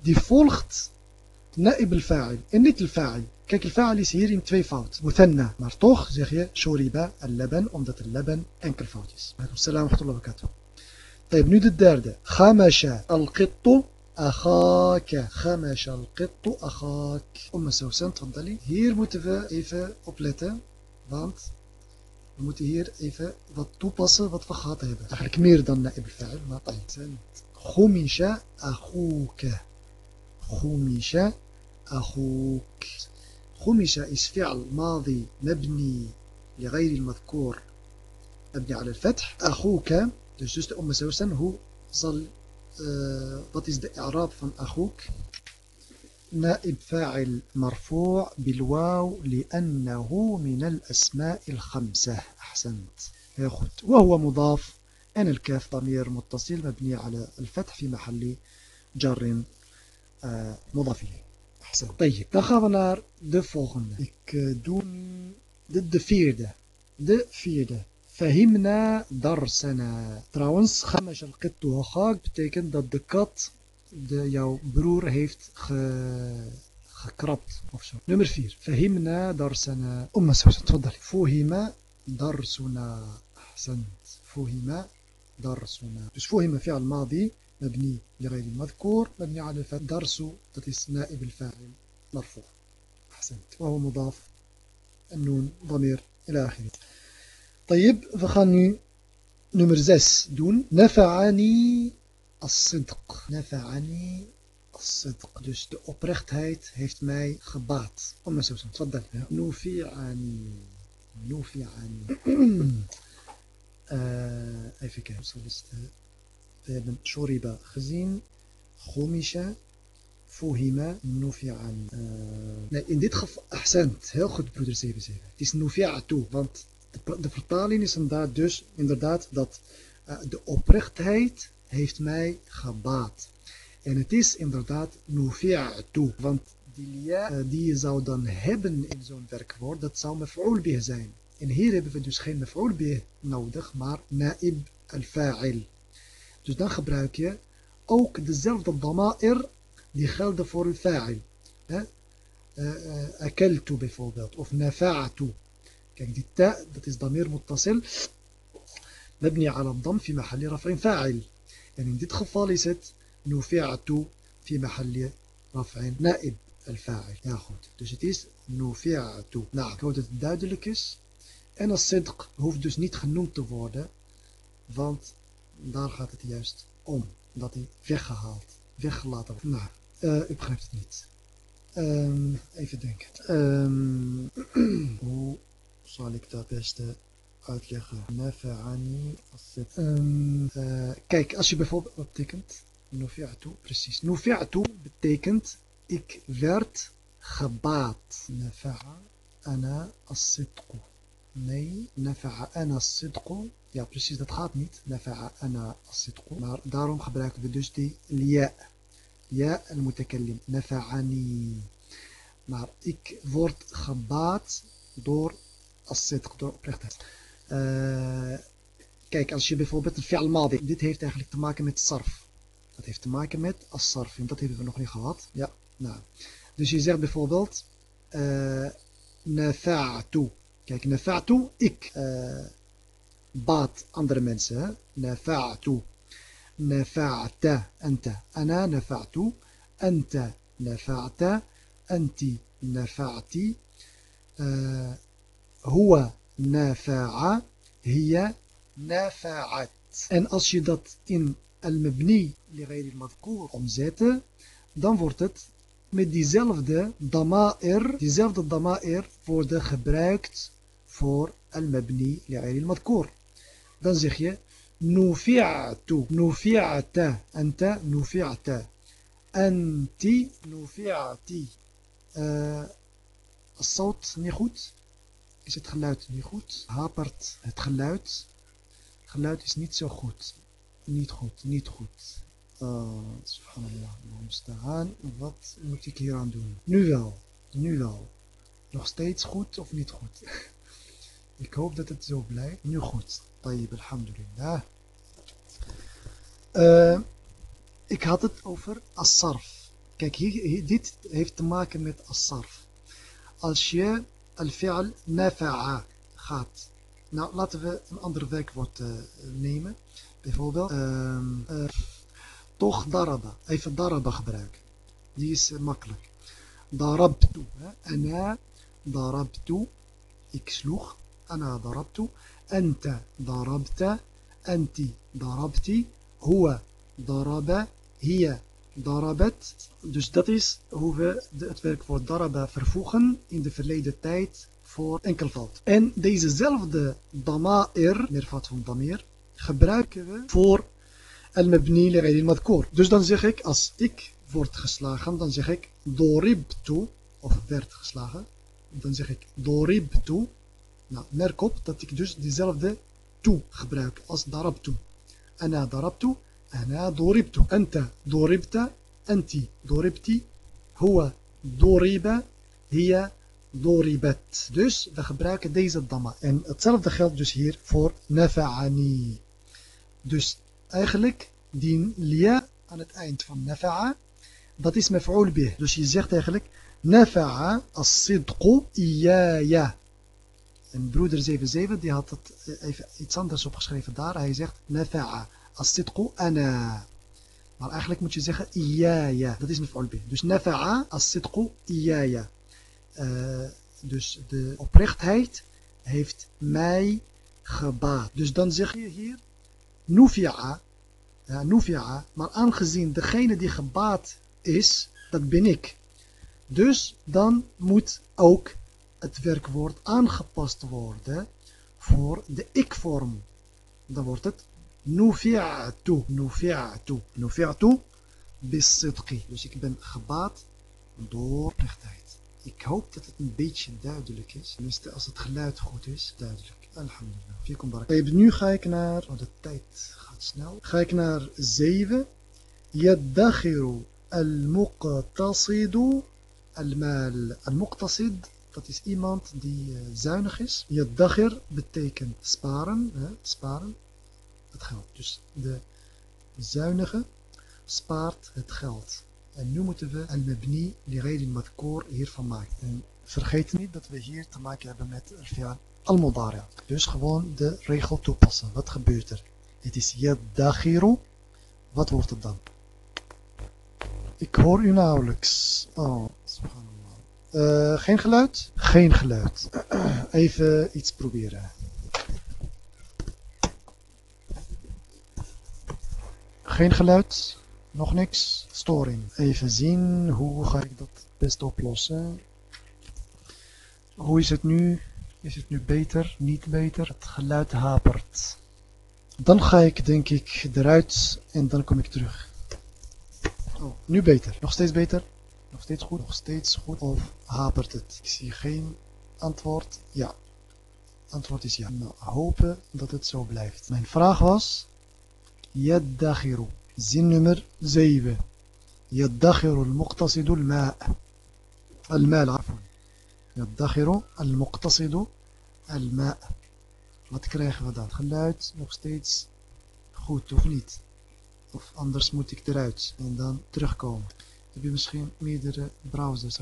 die volgt naib al-fa'il en niet al-fa'il. Kijk, al-fa'il is hier in twee fout. Muthanna. Maar toch zeg je shuriba al-laban, omdat al-laban enkel fout is. Assalamu alaikum wa barakatuh. طيب nu de derde. Khamasha al-qittu أخاك خمش القط أخاك أم سوسن تفضلي hier moeten we even opletten want we moeten hier even wat toepassen wat we gehad hebben eigenlijk meer dan naib al-fa'il maar خمش أخوك خمش أخوك خمش is فعل ماضي مبني لغير المذكور مبني على الفتح أخوك dus dus de Umm Sawsan hoe zal wat is de i'raab van أخوك. نائب فاعل مرفوع بالواو لأنه من الأسماء الخمسة. أحسنت. يا وهو مضاف. أن الكاف ضمير متصل مبني على الفتح في محل جر مضاف إليه. أحسنت. طيب. Dan gaan we naar de volgende ik doe de, de vierde. De vierde. فهمنا درسنا تراونس خمش القط وخاك betekent dat de kat de jouw broer heeft gekrapt of zo nummer فهمنا درسنا ام سوسه تفضلي. فهم درسنا أحسنت. فهم درسنا dus فهم فعل ماضي مبني لغير المذكور مبني على الفعل dus dat نائب الفاعل مرفوع. أحسنت. وهو مضاف النون ضمير إلى آخره. طيب we gaan nummer zes doen. نفعني الصدق. نفعني الصدق. dus de oprechtheid heeft mij gebaat أم سوسن تفضل. نوفي عن نوفي عن آه، أي فكرة؟ سلسة آه، شرب خزين. خمشة فهم. نوفي عن آه، إن ديت خف أحسنت. هل خد برودر سيبي سيبي تيس نوفي عتو فانت de, vertaling is inderdaad dus inderdaad dat uh, de oprechtheid heeft mij gebaat. En het is inderdaad nufi'atu. Want die lia uh, die je zou dan hebben in zo'n werkwoord, dat zou zijn. En hier hebben we dus geen maf'ul bih nodig, maar naib al-fa'il. Dus dan gebruik je ook dezelfde dama'ir die gelden voor al-fa'il. Akeltu bijvoorbeeld, of nafa'atu. Kijk, die ta, dat is damir muttasil. Mabni ala dam fi mahalli raf'in fa'il. En in dit geval is het nufi'atu fi mahalli raf'in na'ib al-fa'il. Ja goed, dus het is nufi'atu. Nou, ik hoop dat het duidelijk is. En als sidq hoeft dus niet genoemd te worden, want daar gaat het juist om. Dat hij weggehaald, weggelaten wordt. Nou, uh, ik begrijp het niet. Um, even denken. Um, hoe zal ik dat beste uitleggen. Nafa'ani um, uh, Kijk, als je bijvoorbeeld, wat betekent? Nufi'atu, precies. Nufi'atu betekent, ik werd gebaat. Nafa'a أنا الصدق Nee, nafa'a ana sidqu. Ja, precies, dat gaat niet. Nafa'a ana sidqu. Maar daarom gebruiken we dus die lia. Ja, al-mutakallim. Nafa'ani. Maar ik word gebaat door as-sidq, door oprechtheid. Uh, kijk, als je bijvoorbeeld een fi'al madi. Dit heeft eigenlijk te maken met sarf. Dat heeft te maken met as-sarf. En dat hebben we nog niet gehad. Ja, nou. Dus je zegt bijvoorbeeld... Uh, nafa'atu. Kijk, nafa'tu, ik uh, baat andere mensen. Nafa'tu. Nafa'ta, anta. Ana nafa'tu. Anta nafa'ta. Anti nafa'ti. Uh, هو نافع هي نافعت. إن als إن المبني لغير المذكور omzette dan wordt het met diezelfde ضمائر دي diezelfde ضمائر worden gebruikt فور المبني لغير المذكور. dan زيخيا je نفعت نفعت أنت نفعت أنت نفعت أه، الصوت نيخوت. Is het geluid niet goed? Hapert het geluid? Het geluid is niet zo goed. Niet goed, niet goed. Uh, subhanallah. Wat moet ik hier aan doen? Nu wel, nu wel. Nog steeds goed of niet goed? Ik hoop dat het zo blijft. Nu goed. Tayyib, alhamdulillah. Uh, ik had het over asarf. Kijk, hier, dit heeft te maken met asarf. Als je al-fi'al nafa'a gaat. Nou, laten we een ander werkwoord uh, nemen. Bijvoorbeeld, uh, uh, toch daraba. Even daraba gebruiken. Die is makkelijk. Darabtu. Ana darabtu. Ik sloeg. أنا ضربت أنت ضربت أنت ضربتي هو ضرب هي darabet. Dus dat is hoe we het werkwoord daraba vervoegen in de verleden tijd voor enkelvoud. En dezezelfde dama'ir, meervoud van damir, gebruiken we voor al-mabni li madkor. Dus dan zeg ik, als ik word geslagen, dan zeg ik doribtu, of werd geslagen, dan zeg ik doribtu. Nou, merk op dat ik dus dezelfde toe gebruik als darabtu. Ana darabtu ana doribtu. Anta doribta, anti doribti, huwa doriba, hiya doribat. Dus we gebruiken deze damma. En hetzelfde geldt dus hier voor nafa'ani. Dus eigenlijk die lia aan het eind van nafa'a, dat is mef'ul bih. Dus je zegt eigenlijk nafa'a as-sidqu iyaya. En broeder 77 die had het eh, even iets anders opgeschreven daar. Hij zegt nafa'a as-sidqu ana. Maar eigenlijk moet je zeggen iyaya. Dat is mef'ul bih. Dus nafa'a as-sidqu iyaya. Dus de oprechtheid heeft mij gebaat. Dus dan zeg je hier nufi'a. Ja, nufi'a. Maar aangezien degene die gebaat is, dat ben ik. Dus dan moet ook het werkwoord aangepast worden voor de ik-vorm. Dan wordt het nufi'atu, nufi'atu, nufi'atu bisidqi. Dus ik ben gebaat door rechtheid. Ik hoop dat het een beetje duidelijk is. Tenminste, als het geluid goed is, duidelijk. Alhamdulillah. Fikum barak. Nu ga ik naar, oh de tijd gaat snel. Ga ik naar 7. Yaddakhiru al-muqtasidu al-mal. Al-muqtasid dat is iemand die uh, zuinig is. Yaddagir betekent sparen, hè, sparen, geld. Dus de zuinige spaart het geld. En nu moeten we al-mabni li redin madkoor hiervan maken. En vergeet niet dat we hier te maken hebben met fi'al al-mudari. Dus gewoon de regel toepassen. Wat gebeurt er? Het is yaddaghiru. Wat wordt het dan? Ik hoor u nauwelijks. Oh, subhanallah. Uh, geen geluid? Geen geluid. Even iets proberen. Geen geluid? Nog niks? Storing. Even zien, hoe ga ik dat best oplossen? Hoe is het nu? Is het nu beter? Niet beter? Het geluid hapert. Dan ga ik denk ik eruit en dan kom ik terug. Oh, nu beter. Nog steeds beter? Nog steeds goed? Nog steeds goed? Of hapert het? Ik zie geen Antwoord ja. Antwoord is ja. Nou, hopen dat het zo blijft. Mijn vraag was... يدخر. زين نمر زيبة يدخر المقتصد الماء. المال عفوا. يدخر المقتصد الماء. ما تكريخ هذا خلاوت نوك خوت وفنيت of anders moet ik eruit en dan terugkomen. Heb je misschien meerdere browsers?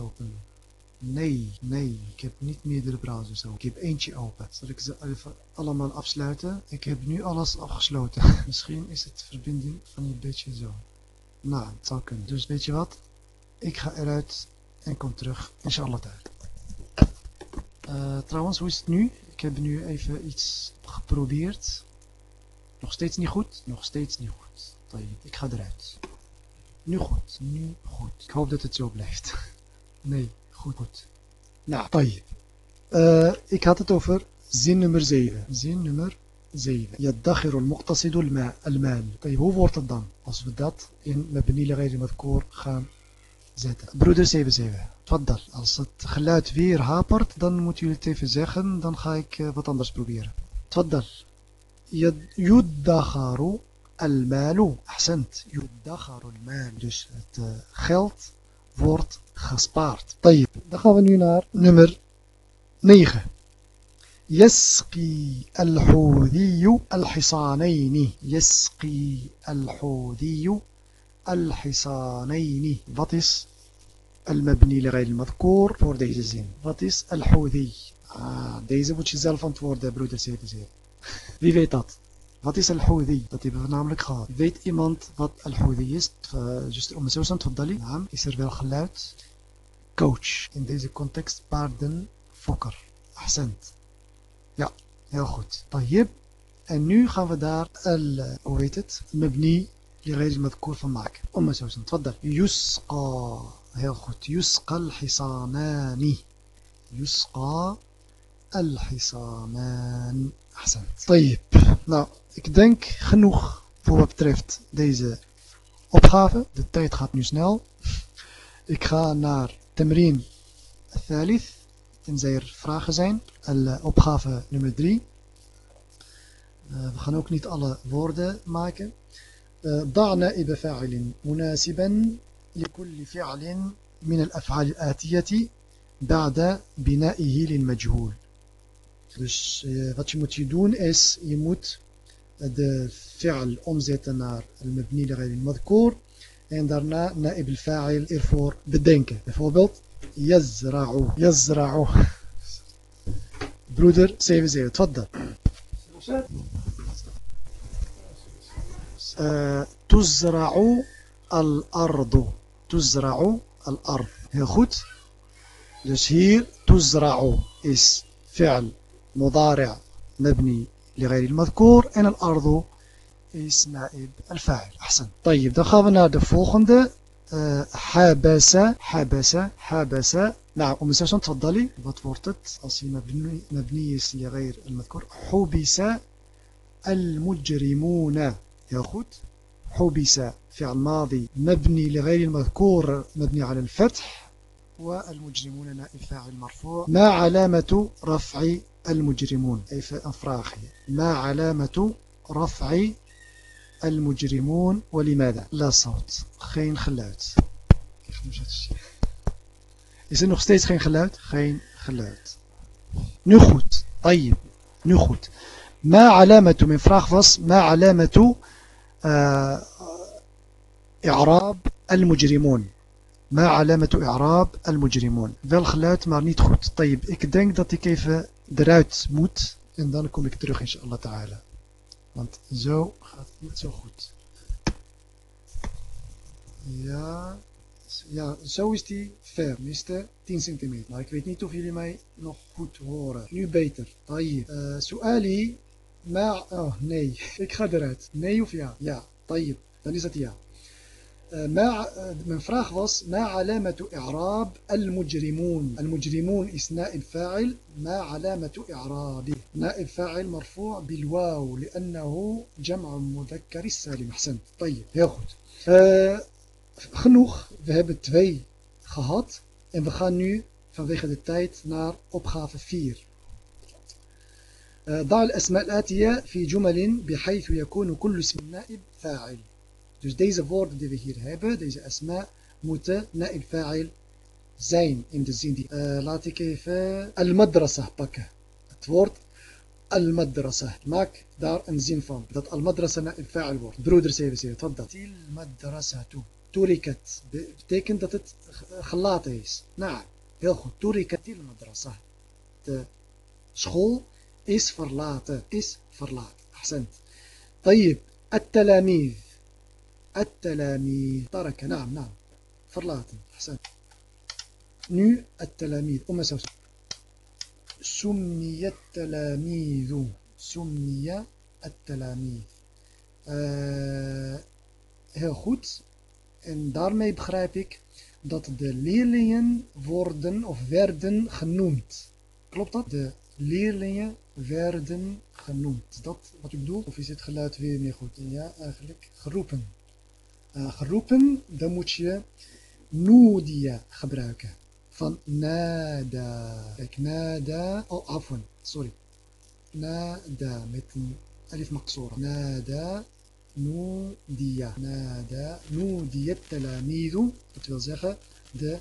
Nee, nee, ik heb niet meerdere browsers open. Ik heb eentje open. Zal ik ze even allemaal afsluiten? Ik heb nu alles afgesloten. misschien is het verbinding van een beetje zo. Nou, het zou kunnen. Dus weet je wat? Ik ga eruit en kom terug. Inshallah tijd. Uh, trouwens, hoe is het nu? Ik heb nu even iets geprobeerd. Nog steeds niet goed? Nog steeds niet goed. Ik ga eruit. Nu goed. Nu goed. Ik hoop dat het zo blijft. Nee, goed. goed. Nou, tayyip. Uh, ik had het over zin nummer 7. Zin nummer 7. يدخر المقتصد المال. طيب, hoe wordt het dan? Als we dat in mabni لغير مذكور gaan zetten. Broeder 77. Twaddal. Als het geluid weer hapert, dan moet jullie het even zeggen. Dan ga ik uh, wat anders proberen. Twaddal. Yuddakharu al-malu. Ahsend. Yuddakharu al-mal. Dus het uh, geld wordt gespaard. طيب, dan gaan we nu naar nummer 9. يسقي الحوذي الحصانين يسقي الحوذي الحصانين بطس المبني لغير المذكور فور ديز زين بطس الحوذي آه ديز ويتش سيلف فور ذا برودر زين في wat is al-Houthi? Dat hebben we namelijk gehad. Weet iemand wat al-Houthi is? Just om zo te tfaddali. Naam, is er wel geluid? Coach. In deze context paardenfokker. Ahsend. Ja, heel goed. Tayyib. En nu gaan we daar al, hoe heet het? Mabni لغير المذكور van maken. أم سوسن تفضل يسقى heel goed يسقى الحصانان أحسنت طيب nou ik denk genoeg voor wat betreft deze opgave de tijd gaat nu snel ik ga naar تمرين الثالث tenzij er vragen zijn opgave nummer 3 uh, we gaan ook niet alle woorden maken ضع نائب فاعل مناسبا لكل فعل من الأفعال الآتية بعد بنائه للمجهول Dus uh, wat je moet doen is, je moet de fi'al omzetten naar al-mabni al madkoor en daarna naib al-fa'il ervoor bedenken. Bijvoorbeeld, yazra'u, yazra'u. Broeder 77, tfaddal. تزرع الأرض تزرع الأرض heel goed dus hier تزرع is فعل مضارع مبني لغير المذكور en الأرض is نائب الفاعل. أحسن. طيب dan gaan we naar de volgende حبس حبس حبس نعم أم سوسن تفضلي. wat wordt het als hij is لغير المذكور. حبس المجرمون. heel goed حبس فعل ماضي مبني لغير المذكور مبني على الفتح. والمجرمون نائب فاعل مرفوع. ما علامة رفع المجرمون أي في أفراخه ما علامة رفع المجرمون ولماذا؟ لا صوت. خين خلاوت إذا نوخ ستيس خين خلاوت خين خلاوت نخوت. طيب نخوت. ما علامة من فراخفص ما علامة آه، إعراب المجرمون. ما علامة إعراب المجرمون. ذا الخلاوت مارنيت خوت. طيب إك دينك داتي كيف eruit moet en dan kom ik terug inshallah ta'ala. Want zo gaat het niet zo goed. Ja, ja zo is die ver, miste 10 centimeter. Maar ik weet niet of jullie mij nog goed horen. Nu beter. Tayyip. Uh, eh, Suali, maar, oh nee, ik ga eruit. Nee of ja? Ja, tayyip. Dan is het ja. ما من vraag was ما علامة إعراب المجرمون. المجرمون is نائب فاعل ما علامة إعرابه نائب فاعل مرفوع بالواو لأنه جمع مذكر السالم. أحسنت طيب heel goed uh, genoeg we hebben twee gehad en we gaan nu vanwege de tijd naar opgave 4. ضع الأسماء الآتية في جمل بحيث يكون كل اسم نائب فاعل. Dus deze woorden die we hier hebben, deze asma, moeten naib fa'il zijn in de zin die... Uh, laat ik even al-madrasa pakken. Het woord al-madrasa. Maak daar een zin van. Dat al-madrasa naib fa'il wordt. Even zeggen. Wat dat? Til-madrasa toe. Turikat. Betekent dat het gelaten is. Nou, heel goed. Turikat til-madrasa. De school is verlaten. Is verlaten. Ahsend. طيب التلاميذ التلاميذ ترك نعم نعم verlaten أحسنت nu التلاميذ أم سوس سمي التلاميذ سمي التلاميذ uh, heel goed en daarmee begrijp ik dat de leerlingen worden of werden genoemd klopt dat? de leerlingen werden genoemd. Is dat wat u bedoelt? Of is het geluid weer meer goed? Ja, eigenlijk geroepen. Eh, geroepen, dan moet je nudia gebruiken. Van nada. Kijk, nada. Oh, afwan. Sorry. Nada met een alif maksora. Nada. Nudia. Nada. Nudia telamidu. Dat wil zeggen, de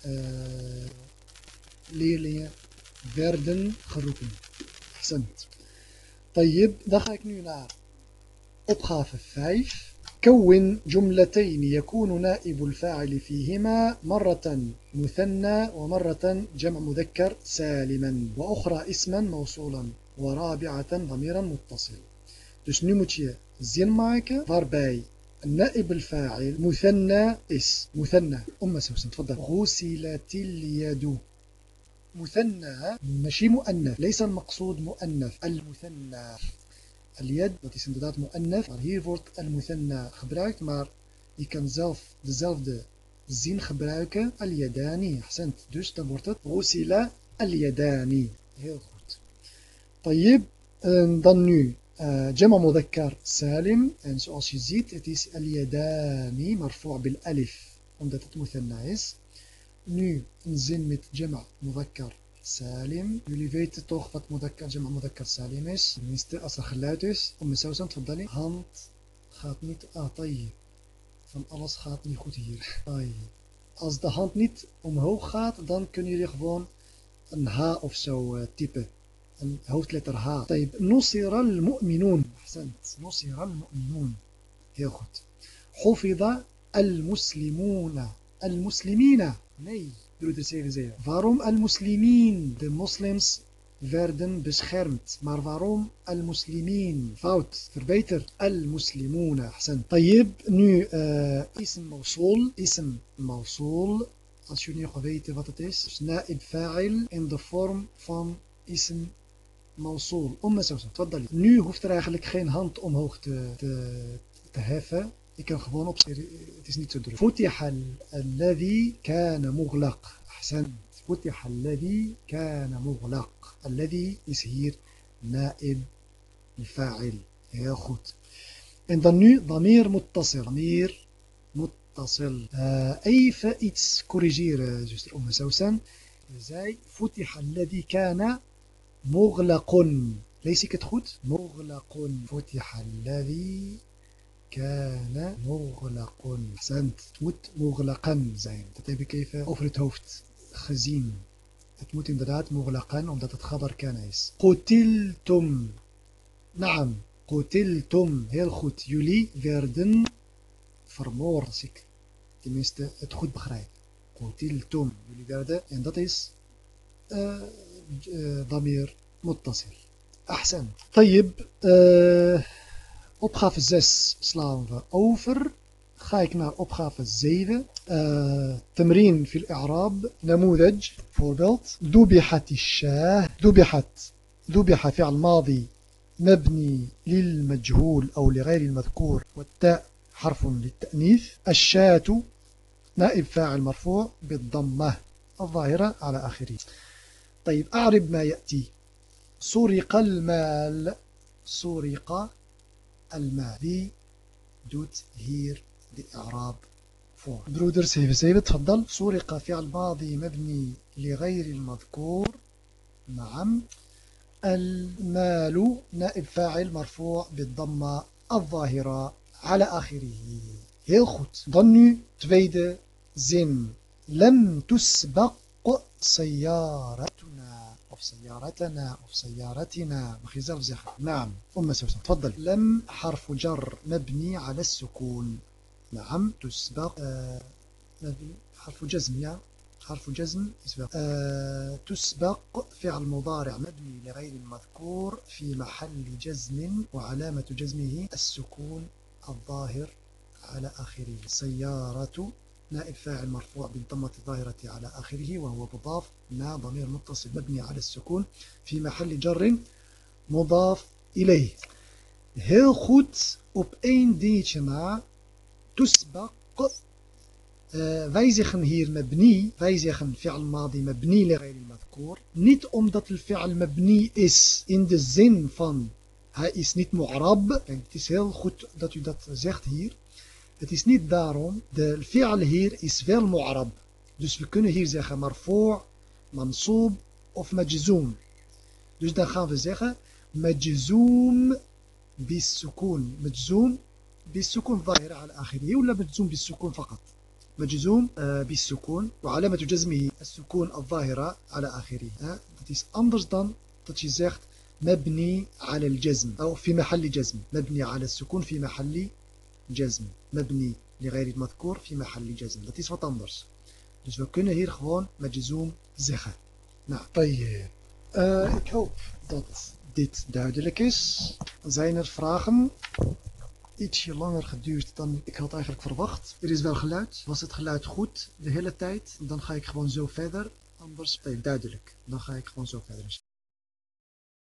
eh, leerlingen werden geroepen. Ahsend. Dan ga ik nu naar opgave 5. كون جملتين يكون نائب الفاعل فيهما مرة مثنى ومرة جمع مذكر سالما وأخرى اسما موصولا ورابعة ضميرا متصل. Dus nu moet je zin maken waarbij الفاعل مثنى is مثنى. أم سوسن تفضل. غسلت اليد. مثنى ماشي مؤنث ليس المقصود مؤنث. المثنى. Al-yad, dat is inderdaad mu'annaf. Maar hier wordt al-muthanna gebruikt. Maar je kan zelf dezelfde zin gebruiken. Al-yadani. Dus dan wordt het Rusila al-yadani. Heel goed. En dan nu. Uh, Jama mudhakkar salim. En zoals je ziet, het is al-yadani. Marfu' bil alif. Omdat het muthanna is. Nu een zin met Jama mudhakkar Salim. Jullie weten toch wat mudakkar, jama mudakkar salim is. Tenminste, als er geluid is. Om te vertellen. Hand gaat niet. Ah, tayyib. Van alles gaat niet goed hier. Tayyib. Als de hand niet omhoog gaat, dan kunnen jullie gewoon een H of zo uh, typen. Een hoofdletter H. Tayyib. Nusir al-mu'minun. Ahsant. Nusir al-mu'minun. Heel goed. Hufida al-muslimuna. Al-muslimina. Nee. Broeders even zeggen. Waarom al-muslimin? De moslims werden beschermd. Maar waarom al-muslimin? Fout. Verbeter. Al-muslimuna. Tayyib. Nu uh, ism mausul. Ism mausul. Als jullie nog weten wat het is. Dus naib fa'il in de vorm van ism mausul. Om Tfaddali. Nu hoeft er eigenlijk geen hand omhoog te, te, te heffen. Je kan gewoon opstellen. Het is niet zo druk. Futiha alladhi kana mughlaq. Ahsan. Futiha alladhi kana mughlaq. Alladhi is hier naib al-fa'il. Heel goed. En dan nu damir muttasil. Damir muttasil. Uh, even iets corrigeren, zuster Umm Sausan. Je zei فتح الذي كان مغلق. Lees ik het goed? مغلق. فتح الذي كان مغلق احسنت het moet مغلقا zijn تتابع طيب كيف over het hoofd gezien؟ het moet inderdaad مغلقا omdat het de خبر كان is قتلتم. نعم قتلتم. heel goed jullie werden vermoord zeg ik تمست تخد بخرايت قتلتم. يولي فيردن اندات آه، آه، ضمير متصل. احسن طيب أه Opgave 6 slaan we over. Ga ik naar opgave 7. Uh, تمرين في الإعراب نموذج voorbeeld ذبحت الشاه ذبحت ذبح فعل ماضي مبني للمجهول أو لغير المذكور والتاء حرف للتأنيث الشاة نائب فاعل مرفوع بالضمة الظاهرة على آخره طيب أعرب ما يأتي سرق المال سرق المال. Wie doet hier de Arab voor. Broeder 77 تفضل سرق فعل ماضي مبني لغير المذكور نعم المال نائب فاعل مرفوع بالضمة الظاهرة على آخره Heel goed. Dan nu tweede zin. لم تسبق سيارتنا of سيارتنا سيارتنا mag je zelf zeggen. نعم. أم سوسن تفضل. لم حرف جر مبني على السكون. نعم. تسبق آه حرف جزم يا. حرف جزم يسبق. آه تسبق فعل مضارع مبني لغير المذكور في محل جزم وعلامة جزمه السكون الظاهر على آخره. سيارة نائب فاعل مرفوع بالضمة الظاهرة على آخره وهو مضاف ما ضمير متصل مبني على السكون في محل جر مضاف إليه. heel goed op één dingetje na تسبق؟ wij zeggen hier مبني wij فعل ماضي مبني لغير المذكور. niet omdat الفعل مبني is in de zin van hij is niet معرب. het is heel goed dat u dat Het is niet daarom, de fi'al hier is wel mu'arab. Dus we kunnen hier zeggen marfu', mansoob of majzoom. Dus dan gaan we zeggen majzoom بالسكون مجزوم بالسكون ظاهرة على آخره ولا مجزوم بالسكون فقط مجزوم بالسكون وعلامة جزمه السكون الظاهرة على آخره dat is anders dan dat je مبني على الجزم أو في محل جزم مبني على السكون في محل جزم مبني لغير المذكور في محل جزم dat is wat anders dus we kunnen hier gewoon majzoom zeggen nou طيب uh, ik hoop dat dit duidelijk is zijn er vragen ietsje langer geduurd dan ik had eigenlijk verwacht er is wel geluid was het geluid goed de hele tijd dan ga ik gewoon zo verder anders duidelijk dan ga ik gewoon zo verder